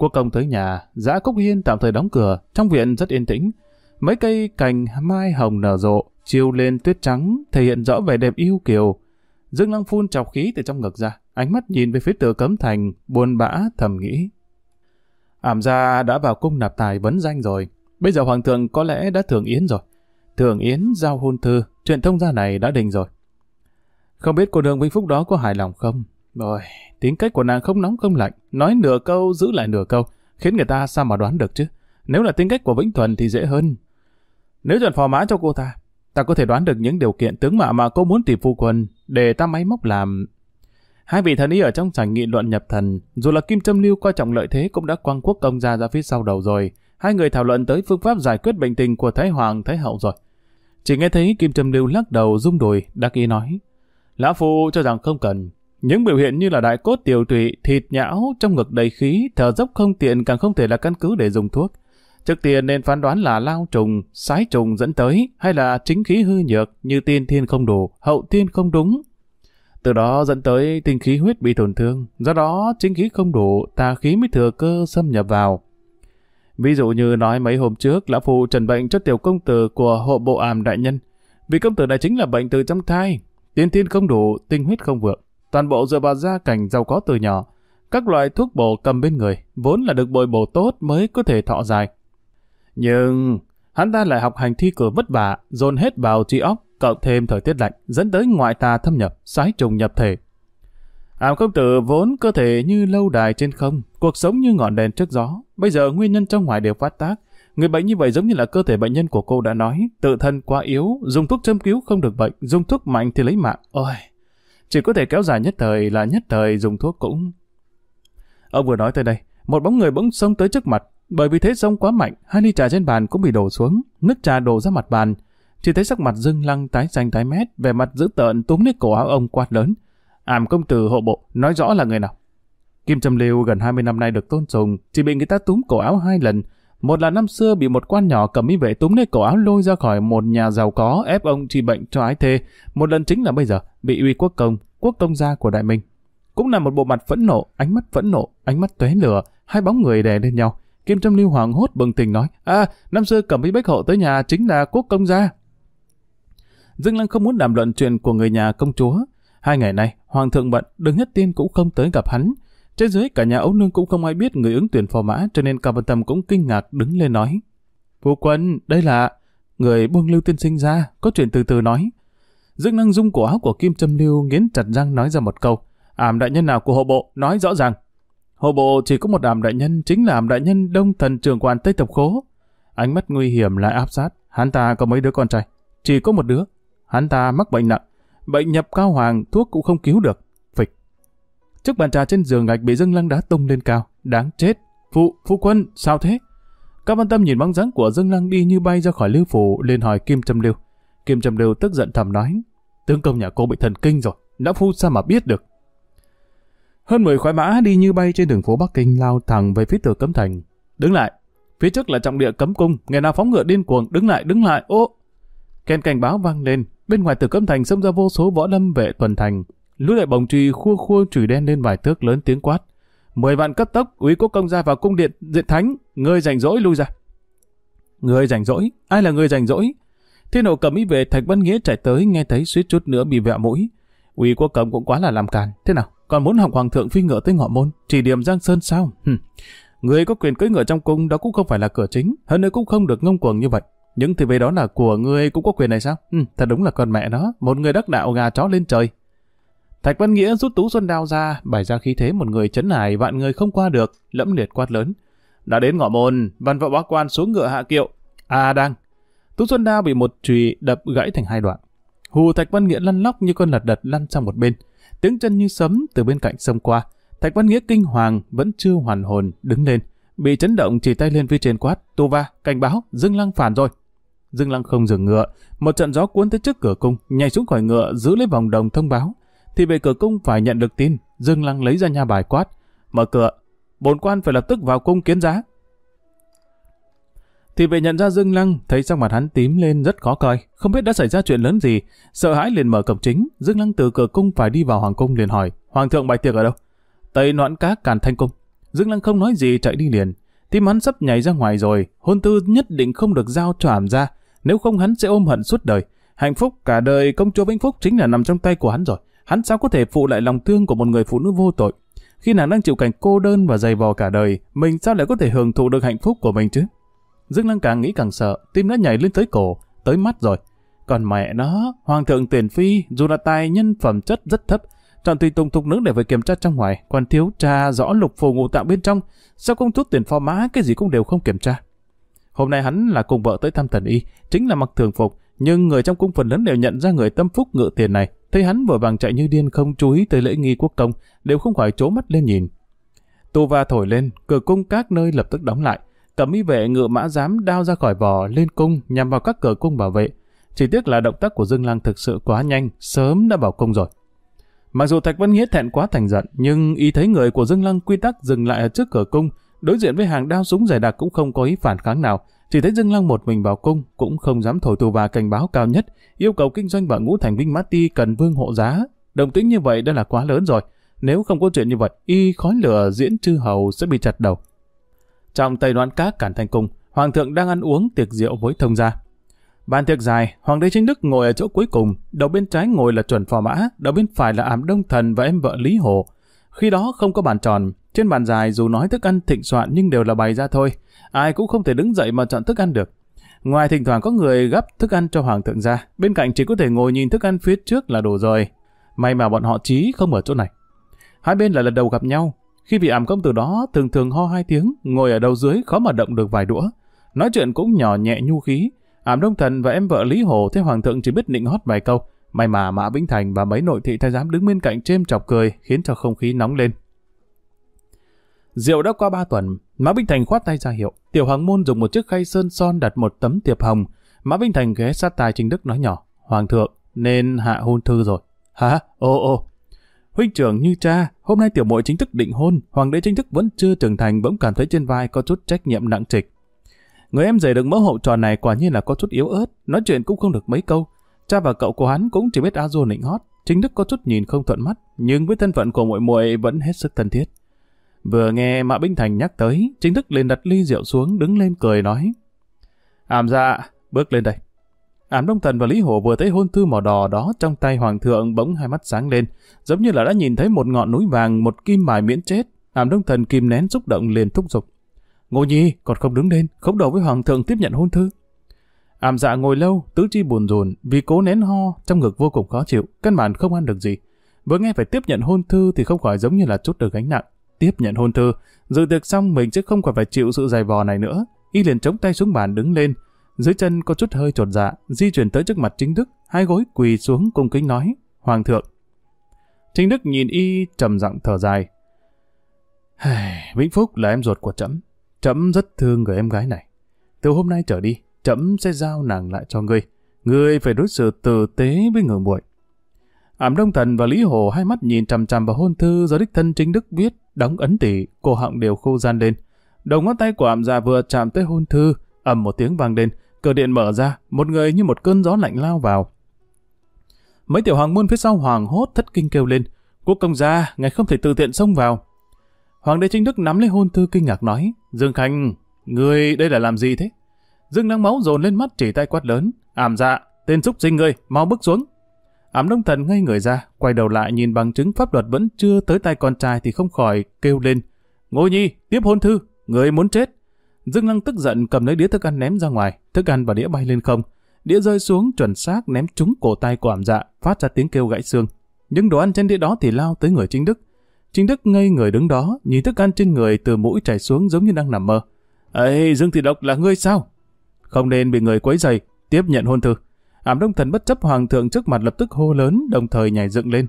Quốc công tới nhà, giã cúc hiên tạm thời đóng cửa, trong viện rất yên tĩnh. Mấy cây cành mai hồng nở rộ, chiêu lên tuyết trắng, thể hiện rõ vẻ đẹp yêu kiều. Dương Lăng phun trọc khí từ trong ngực ra, ánh mắt nhìn về phía tử cấm thành, buồn bã thầm nghĩ. Ảm gia đã vào cung nạp tài vấn danh rồi, bây giờ hoàng thượng có lẽ đã thưởng yến rồi. Thưởng yến giao hôn thư, chuyện thông gia này đã định rồi. Không biết cô đường Vĩnh Phúc đó có hài lòng không? Rồi, tính cách của nàng không nóng không lạnh, nói nửa câu giữ lại nửa câu, khiến người ta sao mà đoán được chứ. Nếu là tính cách của Vĩnh Thuần thì dễ hơn. Nếu chọn phò mã cho cô ta, ta có thể đoán được những điều kiện tướng mạo mà cô muốn tìm phu quân, để ta máy móc làm. Hai vị thần y ở trong sảnh nghị luận nhập thần, dù là Kim Trâm Lưu coi trọng lợi thế cũng đã quăng quốc công ra ra phía sau đầu rồi. Hai người thảo luận tới phương pháp giải quyết bệnh tình của Thái Hoàng, Thái Hậu rồi. Chỉ nghe thấy Kim Trâm Lưu lắc đầu rung đùi, đắc ý nói. Lão Phu cho rằng không cần, những biểu hiện như là đại cốt tiểu tụy, thịt nhão, trong ngực đầy khí, thở dốc không tiện càng không thể là căn cứ để dùng thuốc. Trước tiên nên phán đoán là lao trùng, sái trùng dẫn tới, hay là chính khí hư nhược như tiên thiên không đủ, hậu tiên không đúng. Từ đó dẫn tới tinh khí huyết bị tổn thương, do đó chính khí không đủ, tà khí mới thừa cơ xâm nhập vào. Ví dụ như nói mấy hôm trước, lão phụ trần bệnh cho tiểu công tử của hộ bộ àm đại nhân. Vì công tử này chính là bệnh từ trong thai, tiên thiên không đủ, tinh huyết không vượng toàn bộ dựa vào gia cảnh giàu có từ nhỏ. các loại thuốc bổ cầm bên người, vốn là được bồi bổ tốt mới có thể thọ dài. Nhưng hắn ta lại học hành thi cử vất vả, dồn hết vào trí óc, cộng thêm thời tiết lạnh, dẫn tới ngoại tà thâm nhập, sái trùng nhập thể. Ảm công tử vốn cơ thể như lâu đài trên không, cuộc sống như ngọn đèn trước gió, bây giờ nguyên nhân trong ngoài đều phát tác. Người bệnh như vậy giống như là cơ thể bệnh nhân của cô đã nói, tự thân quá yếu, dùng thuốc châm cứu không được bệnh, dùng thuốc mạnh thì lấy mạng. Ôi, chỉ có thể kéo dài nhất thời là nhất thời dùng thuốc cũng... Ông vừa nói tới đây, một bóng người bỗng xông tới trước mặt, bởi vì thế xông quá mạnh, hai ly trà trên bàn cũng bị đổ xuống, nước trà đổ ra mặt bàn. Chỉ thấy sắc mặt dưng lăng tái xanh tái mét, vẻ mặt dữ tợn túm lấy cổ áo ông quát lớn. Ảm công tử hộ bộ, nói rõ là người nào. Kim Trầm Liêu gần 20 năm nay được tôn sùng, chỉ bị người ta túm cổ áo hai lần. Một là năm xưa bị một quan nhỏ cầm y vệ túm lấy cổ áo lôi ra khỏi một nhà giàu có ép ông trị bệnh cho ái thê. Một lần chính là bây giờ bị uy quốc công, quốc công gia của đại minh. Cũng là một bộ mặt phẫn nộ, ánh mắt phẫn nộ, ánh mắt tóe lửa, hai bóng người đè lên nhau. Kim Trâm Lưu hoàng hốt bừng tỉnh nói, à, năm xưa cầm y bách hộ tới nhà chính là quốc công gia. Dương Lăng không muốn đàm luận chuyện của người nhà công chúa. Hai ngày nay, hoàng thượng bận, đừng nhất tiên cũng không tới gặp hắn. Trên dưới cả nhà ấu nương cũng không ai biết người ứng tuyển phò mã, cho nên Cao Văn Tâm cũng kinh ngạc đứng lên nói. Phu quân, đây là... Người buông lưu tiên sinh ra, có chuyện từ từ nói. Dương năng dung của áo của Kim Trâm Lưu nghiến chặt răng nói ra một câu. Ảm đại nhân nào của hộ bộ, nói rõ ràng. Hộ bộ chỉ có một ảm đại nhân, chính là ảm đại nhân đông thần trường quan Tây Tập Khố. Ánh mắt nguy hiểm lại áp sát, hắn ta có mấy đứa con trai? Chỉ có một đứa. Hắn ta mắc bệnh nặng, bệnh nhập cao hoàng, thuốc cũng không cứu được. Trước bàn trà trên giường gạch bị Dương Lăng đá tung lên cao, đáng chết. Phụ, phụ quân, sao thế? Các văn tâm nhìn bóng dáng của Dương Lăng đi như bay ra khỏi lưu phủ, lên hỏi Kim Trâm Lưu. Kim Trâm Lưu tức giận thầm nói, tướng công nhà cô bị thần kinh rồi, lão phu sao mà biết được. Hơn 10 khoái mã đi như bay trên đường phố Bắc Kinh lao thẳng về phía tường cấm thành. Đứng lại, phía trước là trọng địa cấm cung, ngày nào phóng ngựa điên cuồng, đứng lại, đứng lại, ô. Kèn cảnh báo vang lên, bên ngoài Tử cấm thành xông ra vô số võ lâm vệ tuần thành. Lũ đại bồng trì khua khua chửi đen lên vài thước lớn tiếng quát. Mười vạn cấp tốc, úy quốc công ra vào cung điện diện thánh, người rảnh rỗi lui ra. Người rảnh rỗi? Ai là người rảnh rỗi? Thiên hậu cầm ý về Thạch Văn Nghĩa chạy tới nghe thấy suýt chút nữa bị vẹo mũi. Úy quốc cầm cũng quá là làm càn. Thế nào? còn muốn học hoàng thượng phi ngựa tới ngọ môn, chỉ điểm Giang Sơn sao? Hừm. Người có quyền cưỡi ngựa trong cung đó cũng không phải là cửa chính, hơn nữa cũng không được ngông cuồng như vậy. Nhưng thì về đó là của người cũng có quyền này sao? Ừ, thật đúng là con mẹ nó, một người đắc đạo gà chó lên trời. Thạch Văn Nghĩa rút tú xuân đao ra, bày ra khí thế một người chấn hải vạn người không qua được, lẫm liệt quát lớn. Đã đến ngõ môn, văn võ bá quan xuống ngựa hạ kiệu. À đang. Tú xuân đao bị một chùy đập gãy thành hai đoạn. Hù Thạch Văn Nghĩa lăn lóc như con lật đật lăn sang một bên tiếng chân như sấm từ bên cạnh sông qua. Thạch Văn Nghĩa kinh hoàng, vẫn chưa hoàn hồn, đứng lên. Bị chấn động chỉ tay lên phía trên quát, tu va, cảnh báo, Dương Lăng phản rồi. Dương Lăng không dừng ngựa, một trận gió cuốn tới trước cửa cung, nhảy xuống khỏi ngựa, giữ lấy vòng đồng thông báo. Thì về cửa cung phải nhận được tin, Dương Lăng lấy ra nhà bài quát, mở cửa, bồn quan phải lập tức vào cung kiến giá. Thì về nhận ra Dương Lăng, thấy sắc mặt hắn tím lên rất khó coi, không biết đã xảy ra chuyện lớn gì. Sợ hãi liền mở cổng chính, Dương Lăng từ cửa cung phải đi vào hoàng cung liền hỏi, Hoàng thượng bài tiệc ở đâu? Tây noãn cá càn thanh cung. Dương Lăng không nói gì chạy đi liền. Tim hắn sắp nhảy ra ngoài rồi, hôn tư nhất định không được giao cho ảm ra, nếu không hắn sẽ ôm hận suốt đời. Hạnh phúc cả đời công chúa Vĩnh Phúc chính là nằm trong tay của hắn rồi. Hắn sao có thể phụ lại lòng thương của một người phụ nữ vô tội? Khi nàng đang chịu cảnh cô đơn và dày vò cả đời, mình sao lại có thể hưởng thụ được hạnh phúc của mình chứ? Dương Lăng càng nghĩ càng sợ, tim đã nhảy lên tới cổ, tới mắt rồi. Còn mẹ nó, Hoàng thượng tiền phi, dù là tài nhân phẩm chất rất thấp, chọn tùy tùng thục nữ để phải kiểm tra trong ngoài, còn thiếu tra rõ lục phù ngụ tạng bên trong, sao công chút tiền phò mã cái gì cũng đều không kiểm tra. Hôm nay hắn là cùng vợ tới thăm thần y, chính là mặc thường phục, nhưng người trong cung phần lớn đều nhận ra người tâm phúc ngự tiền này, thấy hắn vội vàng chạy như điên không chú ý tới lễ nghi quốc công, đều không khỏi trố mắt lên nhìn. Tu va thổi lên, cửa cung các nơi lập tức đóng lại, cẩm y vệ ngựa mã dám đao ra khỏi vò lên cung nhằm vào các cửa cung bảo vệ. Chỉ tiếc là động tác của Dương Lăng thực sự quá nhanh, sớm đã vào cung rồi. Mặc dù Thạch Văn Nghĩa thẹn quá thành giận, nhưng ý thấy người của Dương Lăng quy tắc dừng lại ở trước cửa cung, đối diện với hàng đao súng dày đặc cũng không có ý phản kháng nào. Chỉ thấy Dương Lăng một mình vào cung, cũng không dám thổi tù và cảnh báo cao nhất, yêu cầu kinh doanh và ngũ thành binh Marty cần vương hộ giá. Đồng tính như vậy đã là quá lớn rồi. Nếu không có chuyện như vậy, y khói lửa diễn chư hầu sẽ bị chặt đầu. Trong tây đoán các cản thành cung, hoàng thượng đang ăn uống tiệc rượu với thông gia. Bàn tiệc dài, hoàng đế chính đức ngồi ở chỗ cuối cùng, đầu bên trái ngồi là chuẩn phò mã, đầu bên phải là ảm đông thần và em vợ Lý Hồ. Khi đó không có bàn tròn, Trên bàn dài dù nói thức ăn thịnh soạn nhưng đều là bày ra thôi. Ai cũng không thể đứng dậy mà chọn thức ăn được. Ngoài thỉnh thoảng có người gấp thức ăn cho hoàng thượng ra, bên cạnh chỉ có thể ngồi nhìn thức ăn phía trước là đủ rồi. May mà bọn họ trí không ở chỗ này. Hai bên là lần đầu gặp nhau. Khi vị ảm công từ đó thường thường ho hai tiếng, ngồi ở đầu dưới khó mà động được vài đũa. Nói chuyện cũng nhỏ nhẹ nhu khí. Ảm Đông Thần và em vợ Lý Hồ thấy hoàng thượng chỉ biết nịnh hót vài câu. May mà Mã Vĩnh Thành và mấy nội thị thái giám đứng bên cạnh chêm chọc cười khiến cho không khí nóng lên. Rượu đã qua ba tuần, Mã Vinh Thành khoát tay ra hiệu. Tiểu Hoàng Môn dùng một chiếc khay sơn son đặt một tấm tiệp hồng. Mã Vinh Thành ghé sát tai Trình Đức nói nhỏ, Hoàng thượng, nên hạ hôn thư rồi. Hả? Ô ô. Huynh trưởng như cha, hôm nay tiểu muội chính thức định hôn, hoàng đế chính thức vẫn chưa trưởng thành bỗng cảm thấy trên vai có chút trách nhiệm nặng trịch. Người em rể được mẫu hậu trò này quả nhiên là có chút yếu ớt, nói chuyện cũng không được mấy câu. Cha và cậu của hắn cũng chỉ biết a du nịnh hót, chính đức có chút nhìn không thuận mắt, nhưng với thân phận của muội muội vẫn hết sức thân thiết. Vừa nghe Mã Binh Thành nhắc tới, chính thức liền đặt ly rượu xuống đứng lên cười nói. Ảm dạ, bước lên đây. Ảm Đông Thần và Lý Hổ vừa thấy hôn thư màu đỏ đó trong tay Hoàng thượng bỗng hai mắt sáng lên, giống như là đã nhìn thấy một ngọn núi vàng, một kim bài miễn chết. Ảm Đông Thần kìm nén xúc động liền thúc giục. Ngô Nhi còn không đứng lên, khống đầu với Hoàng thượng tiếp nhận hôn thư. Ảm dạ ngồi lâu, tứ chi buồn rùn vì cố nén ho, trong ngực vô cùng khó chịu, căn bản không ăn được gì. Vừa nghe phải tiếp nhận hôn thư thì không khỏi giống như là chút được gánh nặng. Tiếp nhận hôn thư, dự tiệc xong mình chứ không còn phải chịu sự dày vò này nữa. Y liền chống tay xuống bàn đứng lên, dưới chân có chút hơi trột dạ, di chuyển tới trước mặt chính đức, hai gối quỳ xuống cung kính nói, Hoàng thượng. Chính đức nhìn y trầm giọng thở dài. Vĩnh Phúc là em ruột của trẫm trẫm rất thương người em gái này. Từ hôm nay trở đi, trẫm sẽ giao nàng lại cho ngươi. Ngươi phải đối xử tử tế với người muội. Ảm Đông Thần và Lý Hồ hai mắt nhìn chằm chằm vào hôn thư do đích thân chính đức viết, đóng ấn tỷ, cổ họng đều khô gian lên. Đầu ngón tay của ảm già vừa chạm tới hôn thư, ầm một tiếng vang lên, cửa điện mở ra, một người như một cơn gió lạnh lao vào. Mấy tiểu hoàng môn phía sau hoàng hốt thất kinh kêu lên, quốc công gia, ngài không thể tự tiện xông vào. Hoàng đế chính đức nắm lấy hôn thư kinh ngạc nói, Dương Khanh, ngươi đây là làm gì thế? Dương nắng máu dồn lên mắt chỉ tay quát lớn, ảm dạ, tên xúc sinh ngươi, mau bước xuống. Ám đông thần ngây người ra, quay đầu lại nhìn bằng chứng pháp luật vẫn chưa tới tay con trai thì không khỏi kêu lên. Ngô nhi, tiếp hôn thư, người muốn chết. Dương Lăng tức giận cầm lấy đĩa thức ăn ném ra ngoài, thức ăn và đĩa bay lên không. Đĩa rơi xuống chuẩn xác ném trúng cổ tay của ảm dạ, phát ra tiếng kêu gãy xương. Nhưng đồ ăn trên đĩa đó thì lao tới người chính đức. Chính đức ngây người đứng đó, nhìn thức ăn trên người từ mũi chảy xuống giống như đang nằm mơ. Ê, Dương Thị Độc là ngươi sao? Không nên bị người quấy rầy, tiếp nhận hôn thư. Ảm Đông Thần bất chấp hoàng thượng trước mặt lập tức hô lớn, đồng thời nhảy dựng lên.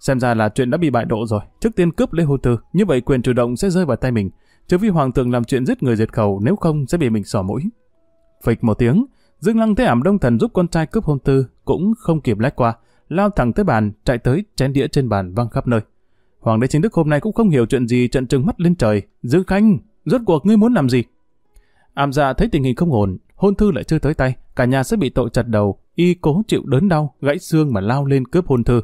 Xem ra là chuyện đã bị bại độ rồi. Trước tiên cướp lấy hôn thư, như vậy quyền chủ động sẽ rơi vào tay mình. Trừ vì hoàng thượng làm chuyện giết người diệt khẩu, nếu không sẽ bị mình xỏ mũi. Phịch một tiếng, Dương Lăng thấy Ảm Đông Thần giúp con trai cướp hôn thư, cũng không kịp lách qua, lao thẳng tới bàn, chạy tới chén đĩa trên bàn văng khắp nơi. Hoàng đế chính đức hôm nay cũng không hiểu chuyện gì trận trừng mắt lên trời. Dương Khanh, rốt cuộc ngươi muốn làm gì? Ảm dạ thấy tình hình không ổn, hôn thư lại chưa tới tay, cả nhà sẽ bị tội chặt đầu, y cố chịu đớn đau, gãy xương mà lao lên cướp hôn thư.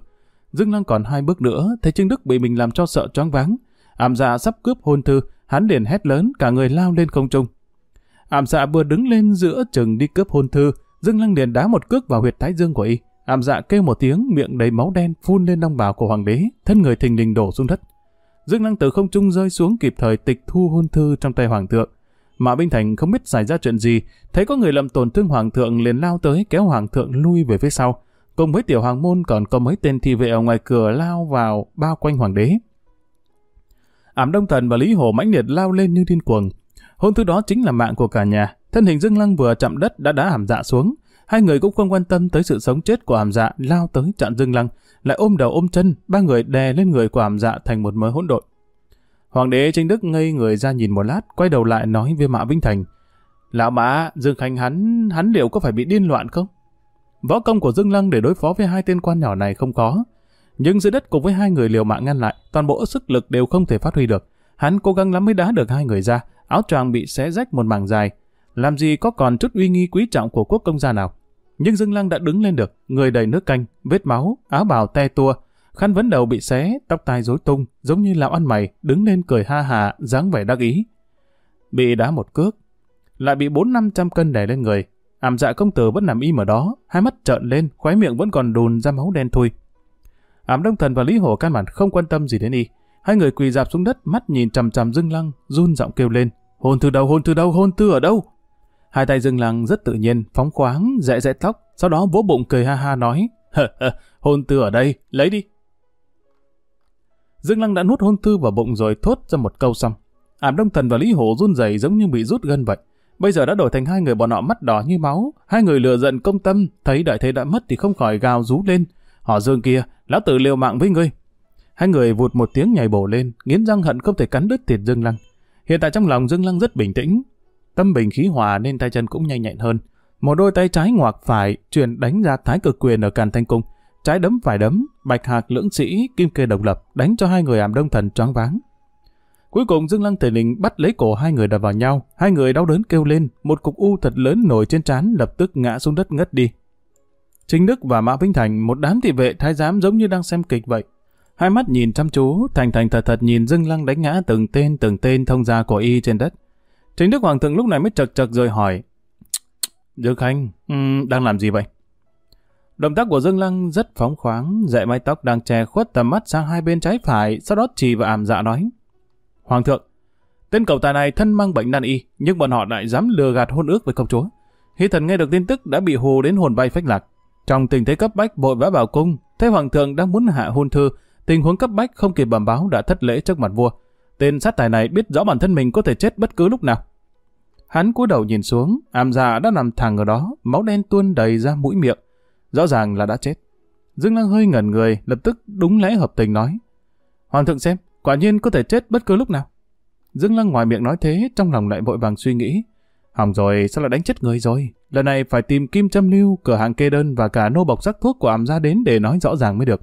Dương Lăng còn hai bước nữa, thấy Trương Đức bị mình làm cho sợ choáng váng. Ảm dạ sắp cướp hôn thư, hắn liền hét lớn, cả người lao lên không trung. Ảm dạ vừa đứng lên giữa chừng đi cướp hôn thư, Dương Lăng liền đá một cước vào huyệt thái dương của y. Ảm dạ kêu một tiếng, miệng đầy máu đen phun lên long bào của hoàng đế, thân người thình lình đổ xuống đất. Dương Lăng từ không trung rơi xuống kịp thời tịch thu hôn thư trong tay hoàng thượng. Mã Binh Thành không biết xảy ra chuyện gì, thấy có người lầm tổn thương hoàng thượng liền lao tới kéo hoàng thượng lui về phía sau. Cùng với tiểu hoàng môn còn có mấy tên thị vệ ở ngoài cửa lao vào bao quanh hoàng đế. Ảm Đông Thần và Lý Hổ mãnh liệt lao lên như điên cuồng. Hôn thứ đó chính là mạng của cả nhà. Thân hình Dương Lăng vừa chạm đất đã đã hàm dạ xuống. Hai người cũng không quan tâm tới sự sống chết của hàm dạ lao tới chặn Dương Lăng, lại ôm đầu ôm chân, ba người đè lên người của hàm dạ thành một mớ hỗn độn. Hoàng đế Tranh Đức ngây người ra nhìn một lát, quay đầu lại nói với Mã Vinh Thành. Lão Mã, Dương Khánh hắn, hắn liệu có phải bị điên loạn không? Võ công của Dương Lăng để đối phó với hai tên quan nhỏ này không có. Nhưng dưới đất cùng với hai người liều mạng ngăn lại, toàn bộ sức lực đều không thể phát huy được. Hắn cố gắng lắm mới đá được hai người ra, áo choàng bị xé rách một mảng dài. Làm gì có còn chút uy nghi quý trọng của quốc công gia nào. Nhưng Dương Lăng đã đứng lên được, người đầy nước canh, vết máu, áo bào te tua, khăn vấn đầu bị xé, tóc tai rối tung, giống như lão ăn mày, đứng lên cười ha hà, dáng vẻ đắc ý. Bị đá một cước, lại bị bốn năm trăm cân đè lên người. Ảm dạ công tử vẫn nằm im ở đó, hai mắt trợn lên, khóe miệng vẫn còn đùn ra máu đen thui. Ảm đông thần và Lý Hổ căn bản không quan tâm gì đến y. Hai người quỳ dạp xuống đất, mắt nhìn chằm chằm Dương Lăng, run giọng kêu lên. Hôn thư đâu, hôn thư đâu, hôn thư ở đâu? Hai tay Dương Lăng rất tự nhiên, phóng khoáng, dẹ dẹ tóc, sau đó vỗ bụng cười ha ha nói. hôn từ ở đây, lấy đi. Dương Lăng đã nuốt hôn thư vào bụng rồi thốt ra một câu xong. Ảm Đông Thần và Lý Hổ run rẩy giống như bị rút gân vậy. Bây giờ đã đổi thành hai người bọn họ mắt đỏ như máu. Hai người lừa giận công tâm, thấy đại thế đã mất thì không khỏi gào rú lên. Họ Dương kia, lão tử liều mạng với ngươi. Hai người vụt một tiếng nhảy bổ lên, nghiến răng hận không thể cắn đứt thịt Dương Lăng. Hiện tại trong lòng Dương Lăng rất bình tĩnh, tâm bình khí hòa nên tay chân cũng nhanh nhẹn hơn. Một đôi tay trái ngoạc phải truyền đánh ra thái cực quyền ở càn thanh cung, trái đấm phải đấm, bạch hạc lưỡng sĩ, kim kê độc lập đánh cho hai người ảm đông thần choáng váng. Cuối cùng Dương Lăng Thể Linh bắt lấy cổ hai người đập vào nhau, hai người đau đớn kêu lên, một cục u thật lớn nổi trên trán lập tức ngã xuống đất ngất đi. Chính Đức và Mã Vinh Thành một đám thị vệ thái giám giống như đang xem kịch vậy. Hai mắt nhìn chăm chú, thành thành thật thật nhìn Dương Lăng đánh ngã từng tên từng tên thông gia của y trên đất. Chính Đức Hoàng thượng lúc này mới chật chật rồi hỏi. Dương Khanh, um, đang làm gì vậy? Động tác của Dương Lăng rất phóng khoáng, dạy mái tóc đang che khuất tầm mắt sang hai bên trái phải, sau đó chỉ và ảm dạ nói. Hoàng thượng, tên cầu tài này thân mang bệnh nan y, nhưng bọn họ lại dám lừa gạt hôn ước với công chúa. Hy thần nghe được tin tức đã bị hù đến hồn bay phách lạc. Trong tình thế cấp bách vội vã vào cung, thấy hoàng thượng đang muốn hạ hôn thư, tình huống cấp bách không kịp bẩm báo đã thất lễ trước mặt vua. Tên sát tài này biết rõ bản thân mình có thể chết bất cứ lúc nào. Hắn cúi đầu nhìn xuống, ảm dạ đã nằm thẳng ở đó, máu đen tuôn đầy ra mũi miệng. Rõ ràng là đã chết. Dương Lăng hơi ngẩn người, lập tức đúng lẽ hợp tình nói. Hoàng thượng xem, quả nhiên có thể chết bất cứ lúc nào. Dương Lăng ngoài miệng nói thế, trong lòng lại vội vàng suy nghĩ. Hỏng rồi, sao lại đánh chết người rồi? Lần này phải tìm Kim Châm Lưu, cửa hàng kê đơn và cả nô bọc sắc thuốc của ảm ra đến để nói rõ ràng mới được.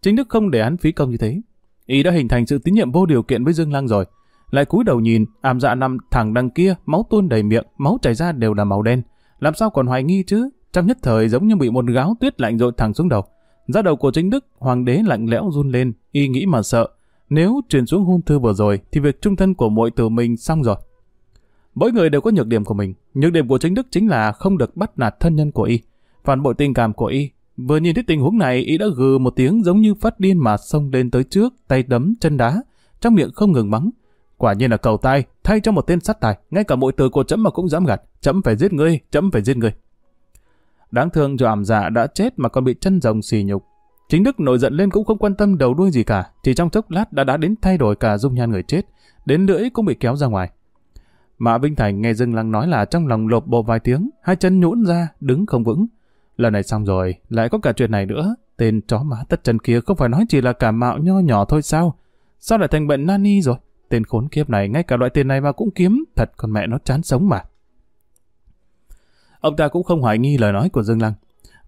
Chính Đức không để hắn phí công như thế. Ý đã hình thành sự tín nhiệm vô điều kiện với Dương Lăng rồi. Lại cúi đầu nhìn, ảm dạ nằm thẳng đằng kia, máu tuôn đầy miệng, máu chảy ra đều là màu đen. Làm sao còn hoài nghi chứ? Trong nhất thời giống như bị một gáo tuyết lạnh rội thẳng xuống đầu. Ra đầu của chính Đức, hoàng đế lạnh lẽo run lên, y nghĩ mà sợ. Nếu truyền xuống hôn thư vừa rồi, thì việc trung thân của muội từ mình xong rồi. Mỗi người đều có nhược điểm của mình. Nhược điểm của chính Đức chính là không được bắt nạt thân nhân của y. Phản bội tình cảm của y. Vừa nhìn thấy tình huống này, y đã gừ một tiếng giống như phát điên mà xông lên tới trước, tay đấm, chân đá. Trong miệng không ngừng mắng. Quả nhiên là cầu tay, thay cho một tên sát tài, ngay cả mỗi từ của chấm mà cũng dám gạt. Chấm phải giết ngươi, chấm phải giết ngươi. Đáng thương cho ảm dạ đã chết mà còn bị chân rồng xì nhục. Chính Đức nổi giận lên cũng không quan tâm đầu đuôi gì cả, chỉ trong chốc lát đã đã đến thay đổi cả dung nhan người chết, đến lưỡi cũng bị kéo ra ngoài. Mã Vinh Thành nghe Dương Lăng nói là trong lòng lộp bộ vài tiếng, hai chân nhũn ra, đứng không vững. Lần này xong rồi, lại có cả chuyện này nữa. Tên chó má tất chân kia không phải nói chỉ là cảm mạo nho nhỏ thôi sao? Sao lại thành bệnh nani rồi? Tên khốn kiếp này ngay cả loại tiền này mà cũng kiếm, thật con mẹ nó chán sống mà. Ông ta cũng không hoài nghi lời nói của Dương Lăng.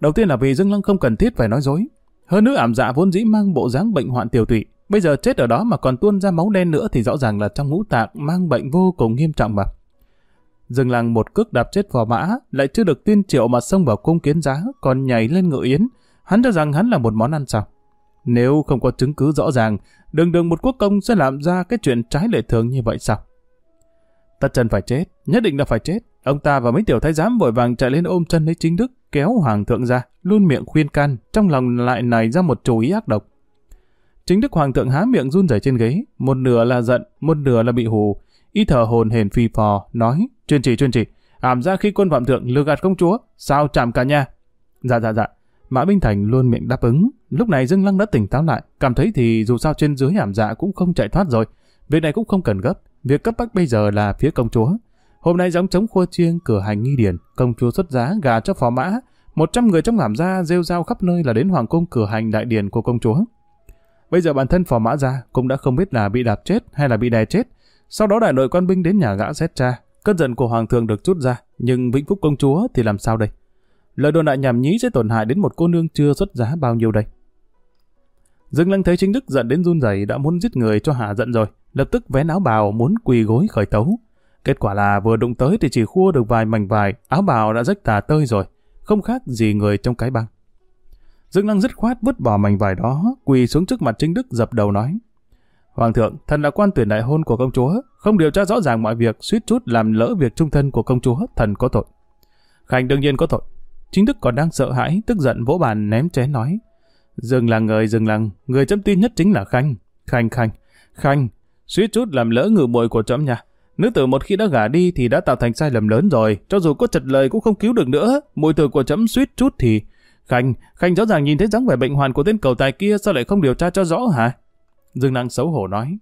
Đầu tiên là vì Dương Lăng không cần thiết phải nói dối. Hơn nữa ảm dạ vốn dĩ mang bộ dáng bệnh hoạn tiểu tụy. Bây giờ chết ở đó mà còn tuôn ra máu đen nữa thì rõ ràng là trong ngũ tạng mang bệnh vô cùng nghiêm trọng mà. Dương Lăng một cước đạp chết phò mã, lại chưa được tiên triệu mà xông vào cung kiến giá, còn nhảy lên ngựa yến. Hắn cho rằng hắn là một món ăn sao. Nếu không có chứng cứ rõ ràng, đường đường một quốc công sẽ làm ra cái chuyện trái lệ thường như vậy sao? Tất chân phải chết, nhất định là phải chết. Ông ta và mấy tiểu thái giám vội vàng chạy lên ôm chân lấy chính đức, kéo hoàng thượng ra, luôn miệng khuyên can, trong lòng lại nảy ra một chủ ý ác độc. Chính đức hoàng thượng há miệng run rẩy trên ghế, một nửa là giận, một nửa là bị hù. Y thở hồn hển phi phò, nói, chuyên chỉ chuyên chỉ, ảm ra khi quân phạm thượng lừa gạt công chúa, sao chạm cả nhà. Dạ dạ dạ, Mã Minh Thành luôn miệng đáp ứng. Lúc này Dương Lăng đã tỉnh táo lại, cảm thấy thì dù sao trên dưới hàm dạ cũng không chạy thoát rồi. Việc này cũng không cần gấp, việc cấp bách bây giờ là phía công chúa. Hôm nay giống chống khua chiêng cửa hành nghi điển, công chúa xuất giá gà cho phò mã, một trăm người trong hàm gia dạ rêu rao khắp nơi là đến hoàng cung cửa hành đại điển của công chúa. Bây giờ bản thân phò mã ra cũng đã không biết là bị đạp chết hay là bị đè chết. Sau đó đại đội quan binh đến nhà gã xét tra, cơn giận của hoàng thượng được chút ra, nhưng vĩnh phúc công chúa thì làm sao đây? Lời đồn đại nhảm nhí sẽ tổn hại đến một cô nương chưa xuất giá bao nhiêu đây? Dương Lăng thấy chính đức giận đến run rẩy đã muốn giết người cho hạ giận rồi, lập tức vén áo bào muốn quỳ gối khởi tấu. Kết quả là vừa đụng tới thì chỉ khua được vài mảnh vải, áo bào đã rách tà tơi rồi, không khác gì người trong cái băng. Dương Lăng dứt khoát vứt bỏ mảnh vải đó, quỳ xuống trước mặt chính đức dập đầu nói. Hoàng thượng, thần là quan tuyển đại hôn của công chúa, không điều tra rõ ràng mọi việc, suýt chút làm lỡ việc trung thân của công chúa, thần có tội. Khanh đương nhiên có tội. Chính đức còn đang sợ hãi, tức giận vỗ bàn ném chén nói. Dừng là người, dừng lằng, người chấm tin nhất chính là Khanh. Khanh, Khanh, Khanh, suýt chút làm lỡ ngự muội của chấm nha. Nữ tử một khi đã gả đi thì đã tạo thành sai lầm lớn rồi, cho dù có chật lời cũng không cứu được nữa. Mùi tử của chấm suýt chút thì... Khanh, Khanh rõ ràng nhìn thấy dáng vẻ bệnh hoàn của tên cầu tài kia sao lại không điều tra cho rõ hả? Dương Năng xấu hổ nói.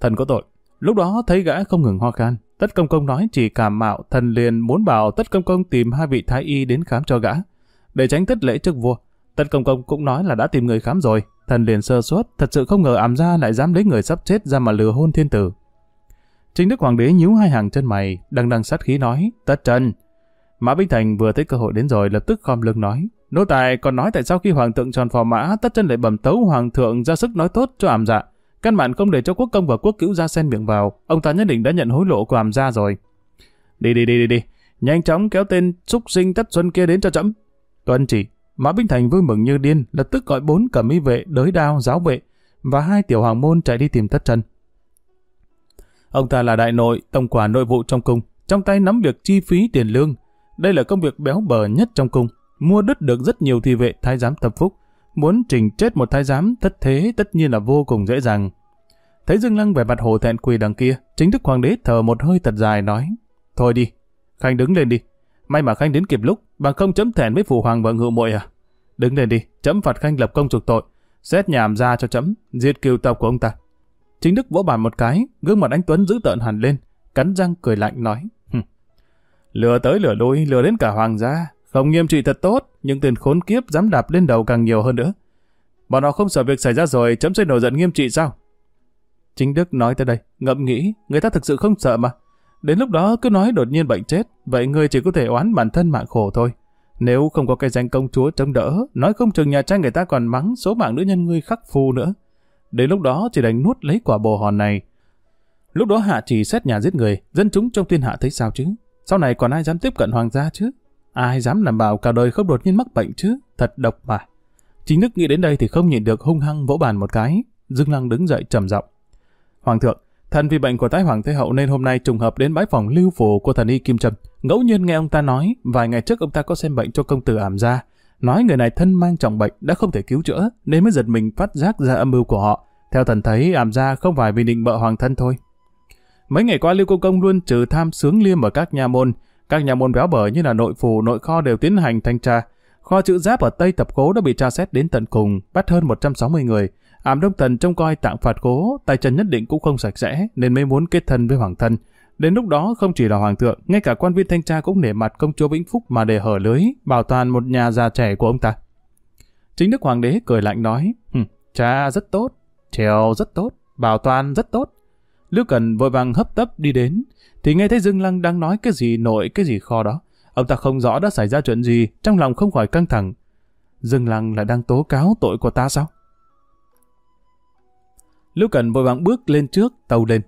Thần có tội. Lúc đó thấy gã không ngừng ho khan. Tất công công nói chỉ cảm mạo, thần liền muốn bảo tất công công tìm hai vị thái y đến khám cho gã. Để tránh thất lễ trước vua, tất công công cũng nói là đã tìm người khám rồi. Thần liền sơ suất, thật sự không ngờ ảm ra lại dám lấy người sắp chết ra mà lừa hôn thiên tử. Chính Đức Hoàng đế nhíu hai hàng chân mày, đằng đằng sát khí nói, tất trần. Mã Bích Thành vừa thấy cơ hội đến rồi lập tức khom lưng nói, nô tài còn nói tại sao khi hoàng thượng tròn phò mã tất chân lại bẩm tấu hoàng thượng ra sức nói tốt cho ảm dạ. Căn bản không để cho quốc công và quốc cữu ra xen miệng vào, ông ta nhất định đã nhận hối lộ của hàm gia rồi. Đi đi đi đi đi, nhanh chóng kéo tên xúc sinh tất xuân kia đến cho chậm. Tuân chỉ, Mã Binh Thành vui mừng như điên, lập tức gọi bốn cẩm y vệ, đới đao, giáo vệ và hai tiểu hoàng môn chạy đi tìm tất chân. Ông ta là đại nội, tổng quản nội vụ trong cung, trong tay nắm việc chi phí tiền lương. Đây là công việc béo bở nhất trong cung, mua đứt được rất nhiều thị vệ thái giám tập phúc. Muốn trình chết một thái giám thất thế tất nhiên là vô cùng dễ dàng. Thấy Dương Lăng vẻ mặt hồ thẹn quỳ đằng kia, chính thức hoàng đế thở một hơi thật dài nói, Thôi đi, Khanh đứng lên đi. May mà Khanh đến kịp lúc, bằng không chấm thẹn với phụ hoàng và ngự muội à. Đứng lên đi, chấm phạt Khanh lập công trục tội, xét nhàm ra cho chấm, diệt kiều tộc của ông ta. Chính Đức vỗ bàn một cái, gương mặt anh Tuấn giữ tợn hẳn lên, cắn răng cười lạnh nói. lừa tới lừa lui, lừa đến cả hoàng gia. Không nghiêm trị thật tốt, nhưng tên khốn kiếp dám đạp lên đầu càng nhiều hơn nữa. Bọn họ không sợ việc xảy ra rồi, chấm sẽ nổi giận nghiêm trị sao? Chính Đức nói tới đây, ngậm nghĩ, người ta thực sự không sợ mà. Đến lúc đó cứ nói đột nhiên bệnh chết, vậy người chỉ có thể oán bản thân mạng khổ thôi. Nếu không có cái danh công chúa chống đỡ, nói không chừng nhà trai người ta còn mắng số mạng nữ nhân ngươi khắc phu nữa. Đến lúc đó chỉ đánh nuốt lấy quả bồ hòn này. Lúc đó hạ chỉ xét nhà giết người, dân chúng trong thiên hạ thấy sao chứ? Sau này còn ai dám tiếp cận hoàng gia chứ? Ai dám đảm bảo cả đời không đột nhiên mắc bệnh chứ? Thật độc mà. Chính Đức nghĩ đến đây thì không nhịn được hung hăng vỗ bàn một cái. Dương Lăng đứng dậy trầm giọng. Hoàng thượng, thần vì bệnh của tái hoàng thế hậu nên hôm nay trùng hợp đến bãi phòng lưu phủ của thần y Kim Trâm. Ngẫu nhiên nghe ông ta nói, vài ngày trước ông ta có xem bệnh cho công tử ảm gia, nói người này thân mang trọng bệnh đã không thể cứu chữa, nên mới giật mình phát giác ra âm mưu của họ. Theo thần thấy, ảm gia không phải vì định bợ hoàng thân thôi. Mấy ngày qua Lưu Công Công luôn trừ tham sướng liêm ở các nhà môn. Các nhà môn béo bở như là nội phủ, nội kho đều tiến hành thanh tra. Kho chữ giáp ở Tây Tập Cố đã bị tra xét đến tận cùng, bắt hơn 160 người. Ảm Đông Tần trông coi tạng phạt cố, tay chân nhất định cũng không sạch sẽ, nên mới muốn kết thân với hoàng thân. Đến lúc đó không chỉ là hoàng thượng, ngay cả quan viên thanh tra cũng nể mặt công chúa Vĩnh Phúc mà để hở lưới, bảo toàn một nhà già trẻ của ông ta. Chính đức hoàng đế cười lạnh nói, cha rất tốt, trèo rất tốt, bảo toàn rất tốt. Lưu Cần vội vàng hấp tấp đi đến, thì nghe thấy Dương Lăng đang nói cái gì nội cái gì kho đó. Ông ta không rõ đã xảy ra chuyện gì, trong lòng không khỏi căng thẳng. Dương Lăng lại đang tố cáo tội của ta sao? Lưu Cần vội vàng bước lên trước, tàu lên.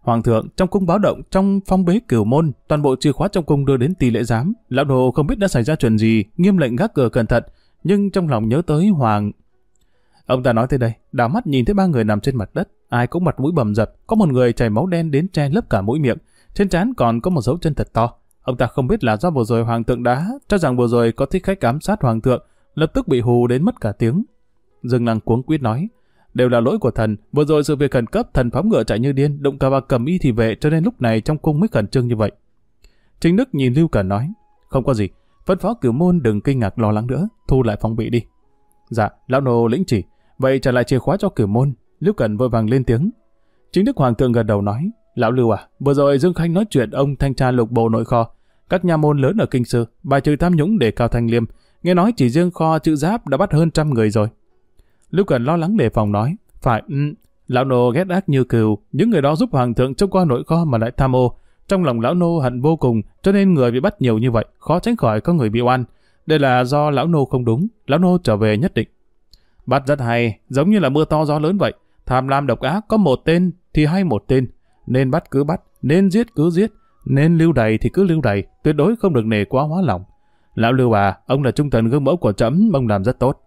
Hoàng thượng, trong cung báo động, trong phong bế cửu môn, toàn bộ chìa khóa trong cung đưa đến tỷ lệ giám. Lão đồ không biết đã xảy ra chuyện gì, nghiêm lệnh gác cửa cẩn thận, nhưng trong lòng nhớ tới Hoàng. Ông ta nói tới đây, đảo mắt nhìn thấy ba người nằm trên mặt đất, ai cũng mặt mũi bầm dập, có một người chảy máu đen đến che lấp cả mũi miệng, trên trán còn có một dấu chân thật to. Ông ta không biết là do vừa rồi hoàng thượng đá, cho rằng vừa rồi có thích khách ám sát hoàng thượng, lập tức bị hù đến mất cả tiếng. Dương Lăng cuống quýt nói, đều là lỗi của thần, vừa rồi sự việc khẩn cấp thần phóng ngựa chạy như điên, đụng cả bà cầm y thì về cho nên lúc này trong cung mới khẩn trương như vậy. Chính Đức nhìn Lưu Cẩn nói, không có gì, phân phó cửu môn đừng kinh ngạc lo lắng nữa, thu lại phòng bị đi. Dạ, lão nô lĩnh chỉ, vậy trả lại chìa khóa cho cửu môn, Lưu Cần vội vàng lên tiếng. Chính Đức Hoàng thượng gật đầu nói, lão Lưu à, vừa rồi Dương Khanh nói chuyện ông thanh tra lục bộ nội kho, các nhà môn lớn ở kinh sư, bài trừ tham nhũng để cao thanh liêm, nghe nói chỉ riêng kho chữ giáp đã bắt hơn trăm người rồi. Lưu Cần lo lắng đề phòng nói, phải, ừ, lão nô ghét ác như cừu, những người đó giúp hoàng thượng trông qua nội kho mà lại tham ô. Trong lòng lão nô hận vô cùng, cho nên người bị bắt nhiều như vậy, khó tránh khỏi có người bị oan. Đây là do lão nô không đúng, lão nô trở về nhất định. Bắt rất hay, giống như là mưa to gió lớn vậy. Tham lam độc ác có một tên thì hay một tên. Nên bắt cứ bắt, nên giết cứ giết, nên lưu đầy thì cứ lưu đầy, tuyệt đối không được nề quá hóa lòng. Lão Lưu à, ông là trung thần gương mẫu của trẫm, ông làm rất tốt.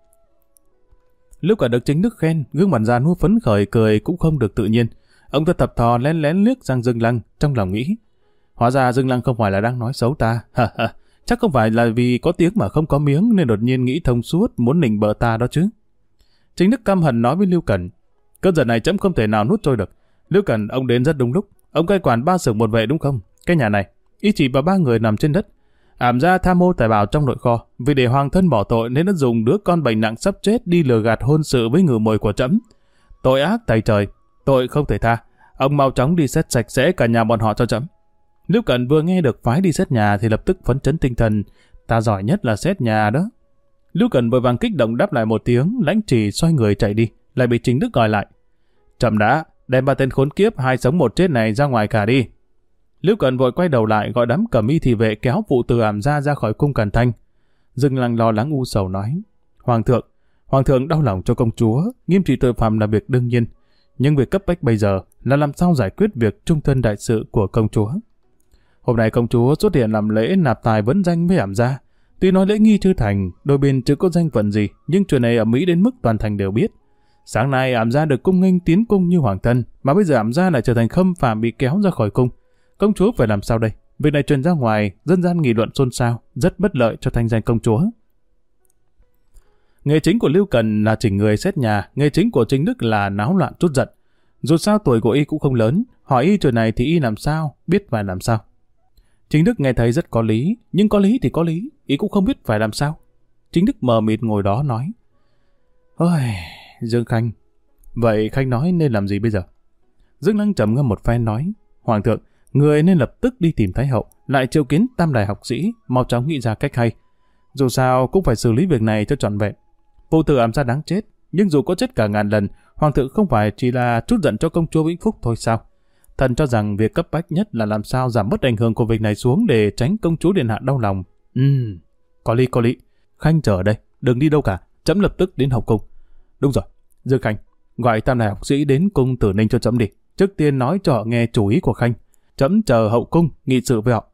Lúc cả được chính đức khen, gương mặt già nua phấn khởi cười cũng không được tự nhiên. Ông ta tập thò lén lén liếc sang Dương Lăng, trong lòng nghĩ. Hóa ra Dương Lăng không phải là đang nói xấu ta. Chắc không phải là vì có tiếng mà không có miếng nên đột nhiên nghĩ thông suốt muốn nịnh bợ ta đó chứ. Chính Đức căm hận nói với Lưu Cần. Cơn giận này chấm không thể nào nuốt trôi được. Lưu Cần, ông đến rất đúng lúc. Ông cai quản ba xưởng một vệ đúng không? Cái nhà này, ý chỉ và ba người nằm trên đất. Ảm ra tham mô tài bảo trong nội kho. Vì để hoàng thân bỏ tội nên đã dùng đứa con bệnh nặng sắp chết đi lừa gạt hôn sự với người mồi của trẫm. Tội ác tay trời, tội không thể tha. Ông mau chóng đi xét sạch sẽ cả nhà bọn họ cho chấm. Lưu Cận vừa nghe được phái đi xét nhà thì lập tức phấn chấn tinh thần. Ta giỏi nhất là xét nhà đó. Lưu Cần vội vàng kích động đáp lại một tiếng, lãnh trì xoay người chạy đi, lại bị Chính Đức gọi lại. Chậm đã, đem ba tên khốn kiếp hai sống một chết này ra ngoài cả đi. Lưu Cần vội quay đầu lại gọi đám cẩm y thị vệ kéo phụ từ ảm ra ra khỏi cung Cần thanh. Dừng lặng lo lắng u sầu nói. Hoàng thượng, Hoàng thượng đau lòng cho công chúa, nghiêm trị tội phạm là việc đương nhiên. Nhưng việc cấp bách bây giờ là làm sao giải quyết việc trung thân đại sự của công chúa. Hôm nay công chúa xuất hiện làm lễ nạp tài vấn danh với ảm gia. Tuy nói lễ nghi chưa thành, đôi bên chưa có danh phận gì, nhưng chuyện này ở Mỹ đến mức toàn thành đều biết. Sáng nay ảm gia được cung nghênh tiến cung như hoàng thân, mà bây giờ ảm gia lại trở thành khâm phạm bị kéo ra khỏi cung. Công chúa phải làm sao đây? Việc này truyền ra ngoài, dân gian nghị luận xôn xao, rất bất lợi cho thanh danh công chúa. Nghề chính của Lưu Cần là chỉnh người xét nhà, nghề chính của Chính Đức là náo loạn chút giận. Dù sao tuổi của y cũng không lớn, hỏi y chuyện này thì y làm sao, biết phải làm sao. Chính Đức nghe thấy rất có lý, nhưng có lý thì có lý, ý cũng không biết phải làm sao. Chính Đức mờ mịt ngồi đó nói. Ôi, Dương Khanh, vậy Khanh nói nên làm gì bây giờ? Dương Lăng trầm ngâm một phen nói, Hoàng thượng, người nên lập tức đi tìm Thái Hậu, lại triệu kiến tam đại học sĩ, mau chóng nghĩ ra cách hay. Dù sao cũng phải xử lý việc này cho trọn vẹn. Vô tử ám ra đáng chết, nhưng dù có chết cả ngàn lần, Hoàng thượng không phải chỉ là chút giận cho công chúa Vĩnh Phúc thôi sao? Thần cho rằng việc cấp bách nhất là làm sao giảm bớt ảnh hưởng của việc này xuống để tránh công chúa Điện Hạ đau lòng. Ừm, có lý có lý. Khanh chờ ở đây, đừng đi đâu cả, chấm lập tức đến học cung. Đúng rồi, Dương Khanh, gọi tam đại học sĩ đến cung tử ninh cho chấm đi. Trước tiên nói cho họ nghe chủ ý của Khanh. Chấm chờ hậu cung, nghị sự với họ.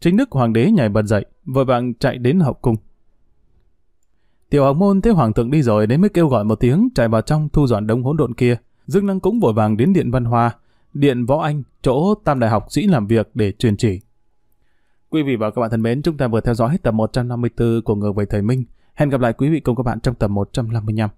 Chính đức hoàng đế nhảy bật dậy, vội vàng chạy đến hậu cung. Tiểu học môn thấy hoàng thượng đi rồi đến mới kêu gọi một tiếng chạy vào trong thu dọn đống hỗn độn kia. Dương Lăng cũng vội vàng đến điện văn hoa, điện võ anh, chỗ tam đại học sĩ làm việc để truyền chỉ. Quý vị và các bạn thân mến, chúng ta vừa theo dõi hết tập 154 của Ngược về Thời Minh. Hẹn gặp lại quý vị cùng các bạn trong tập 155.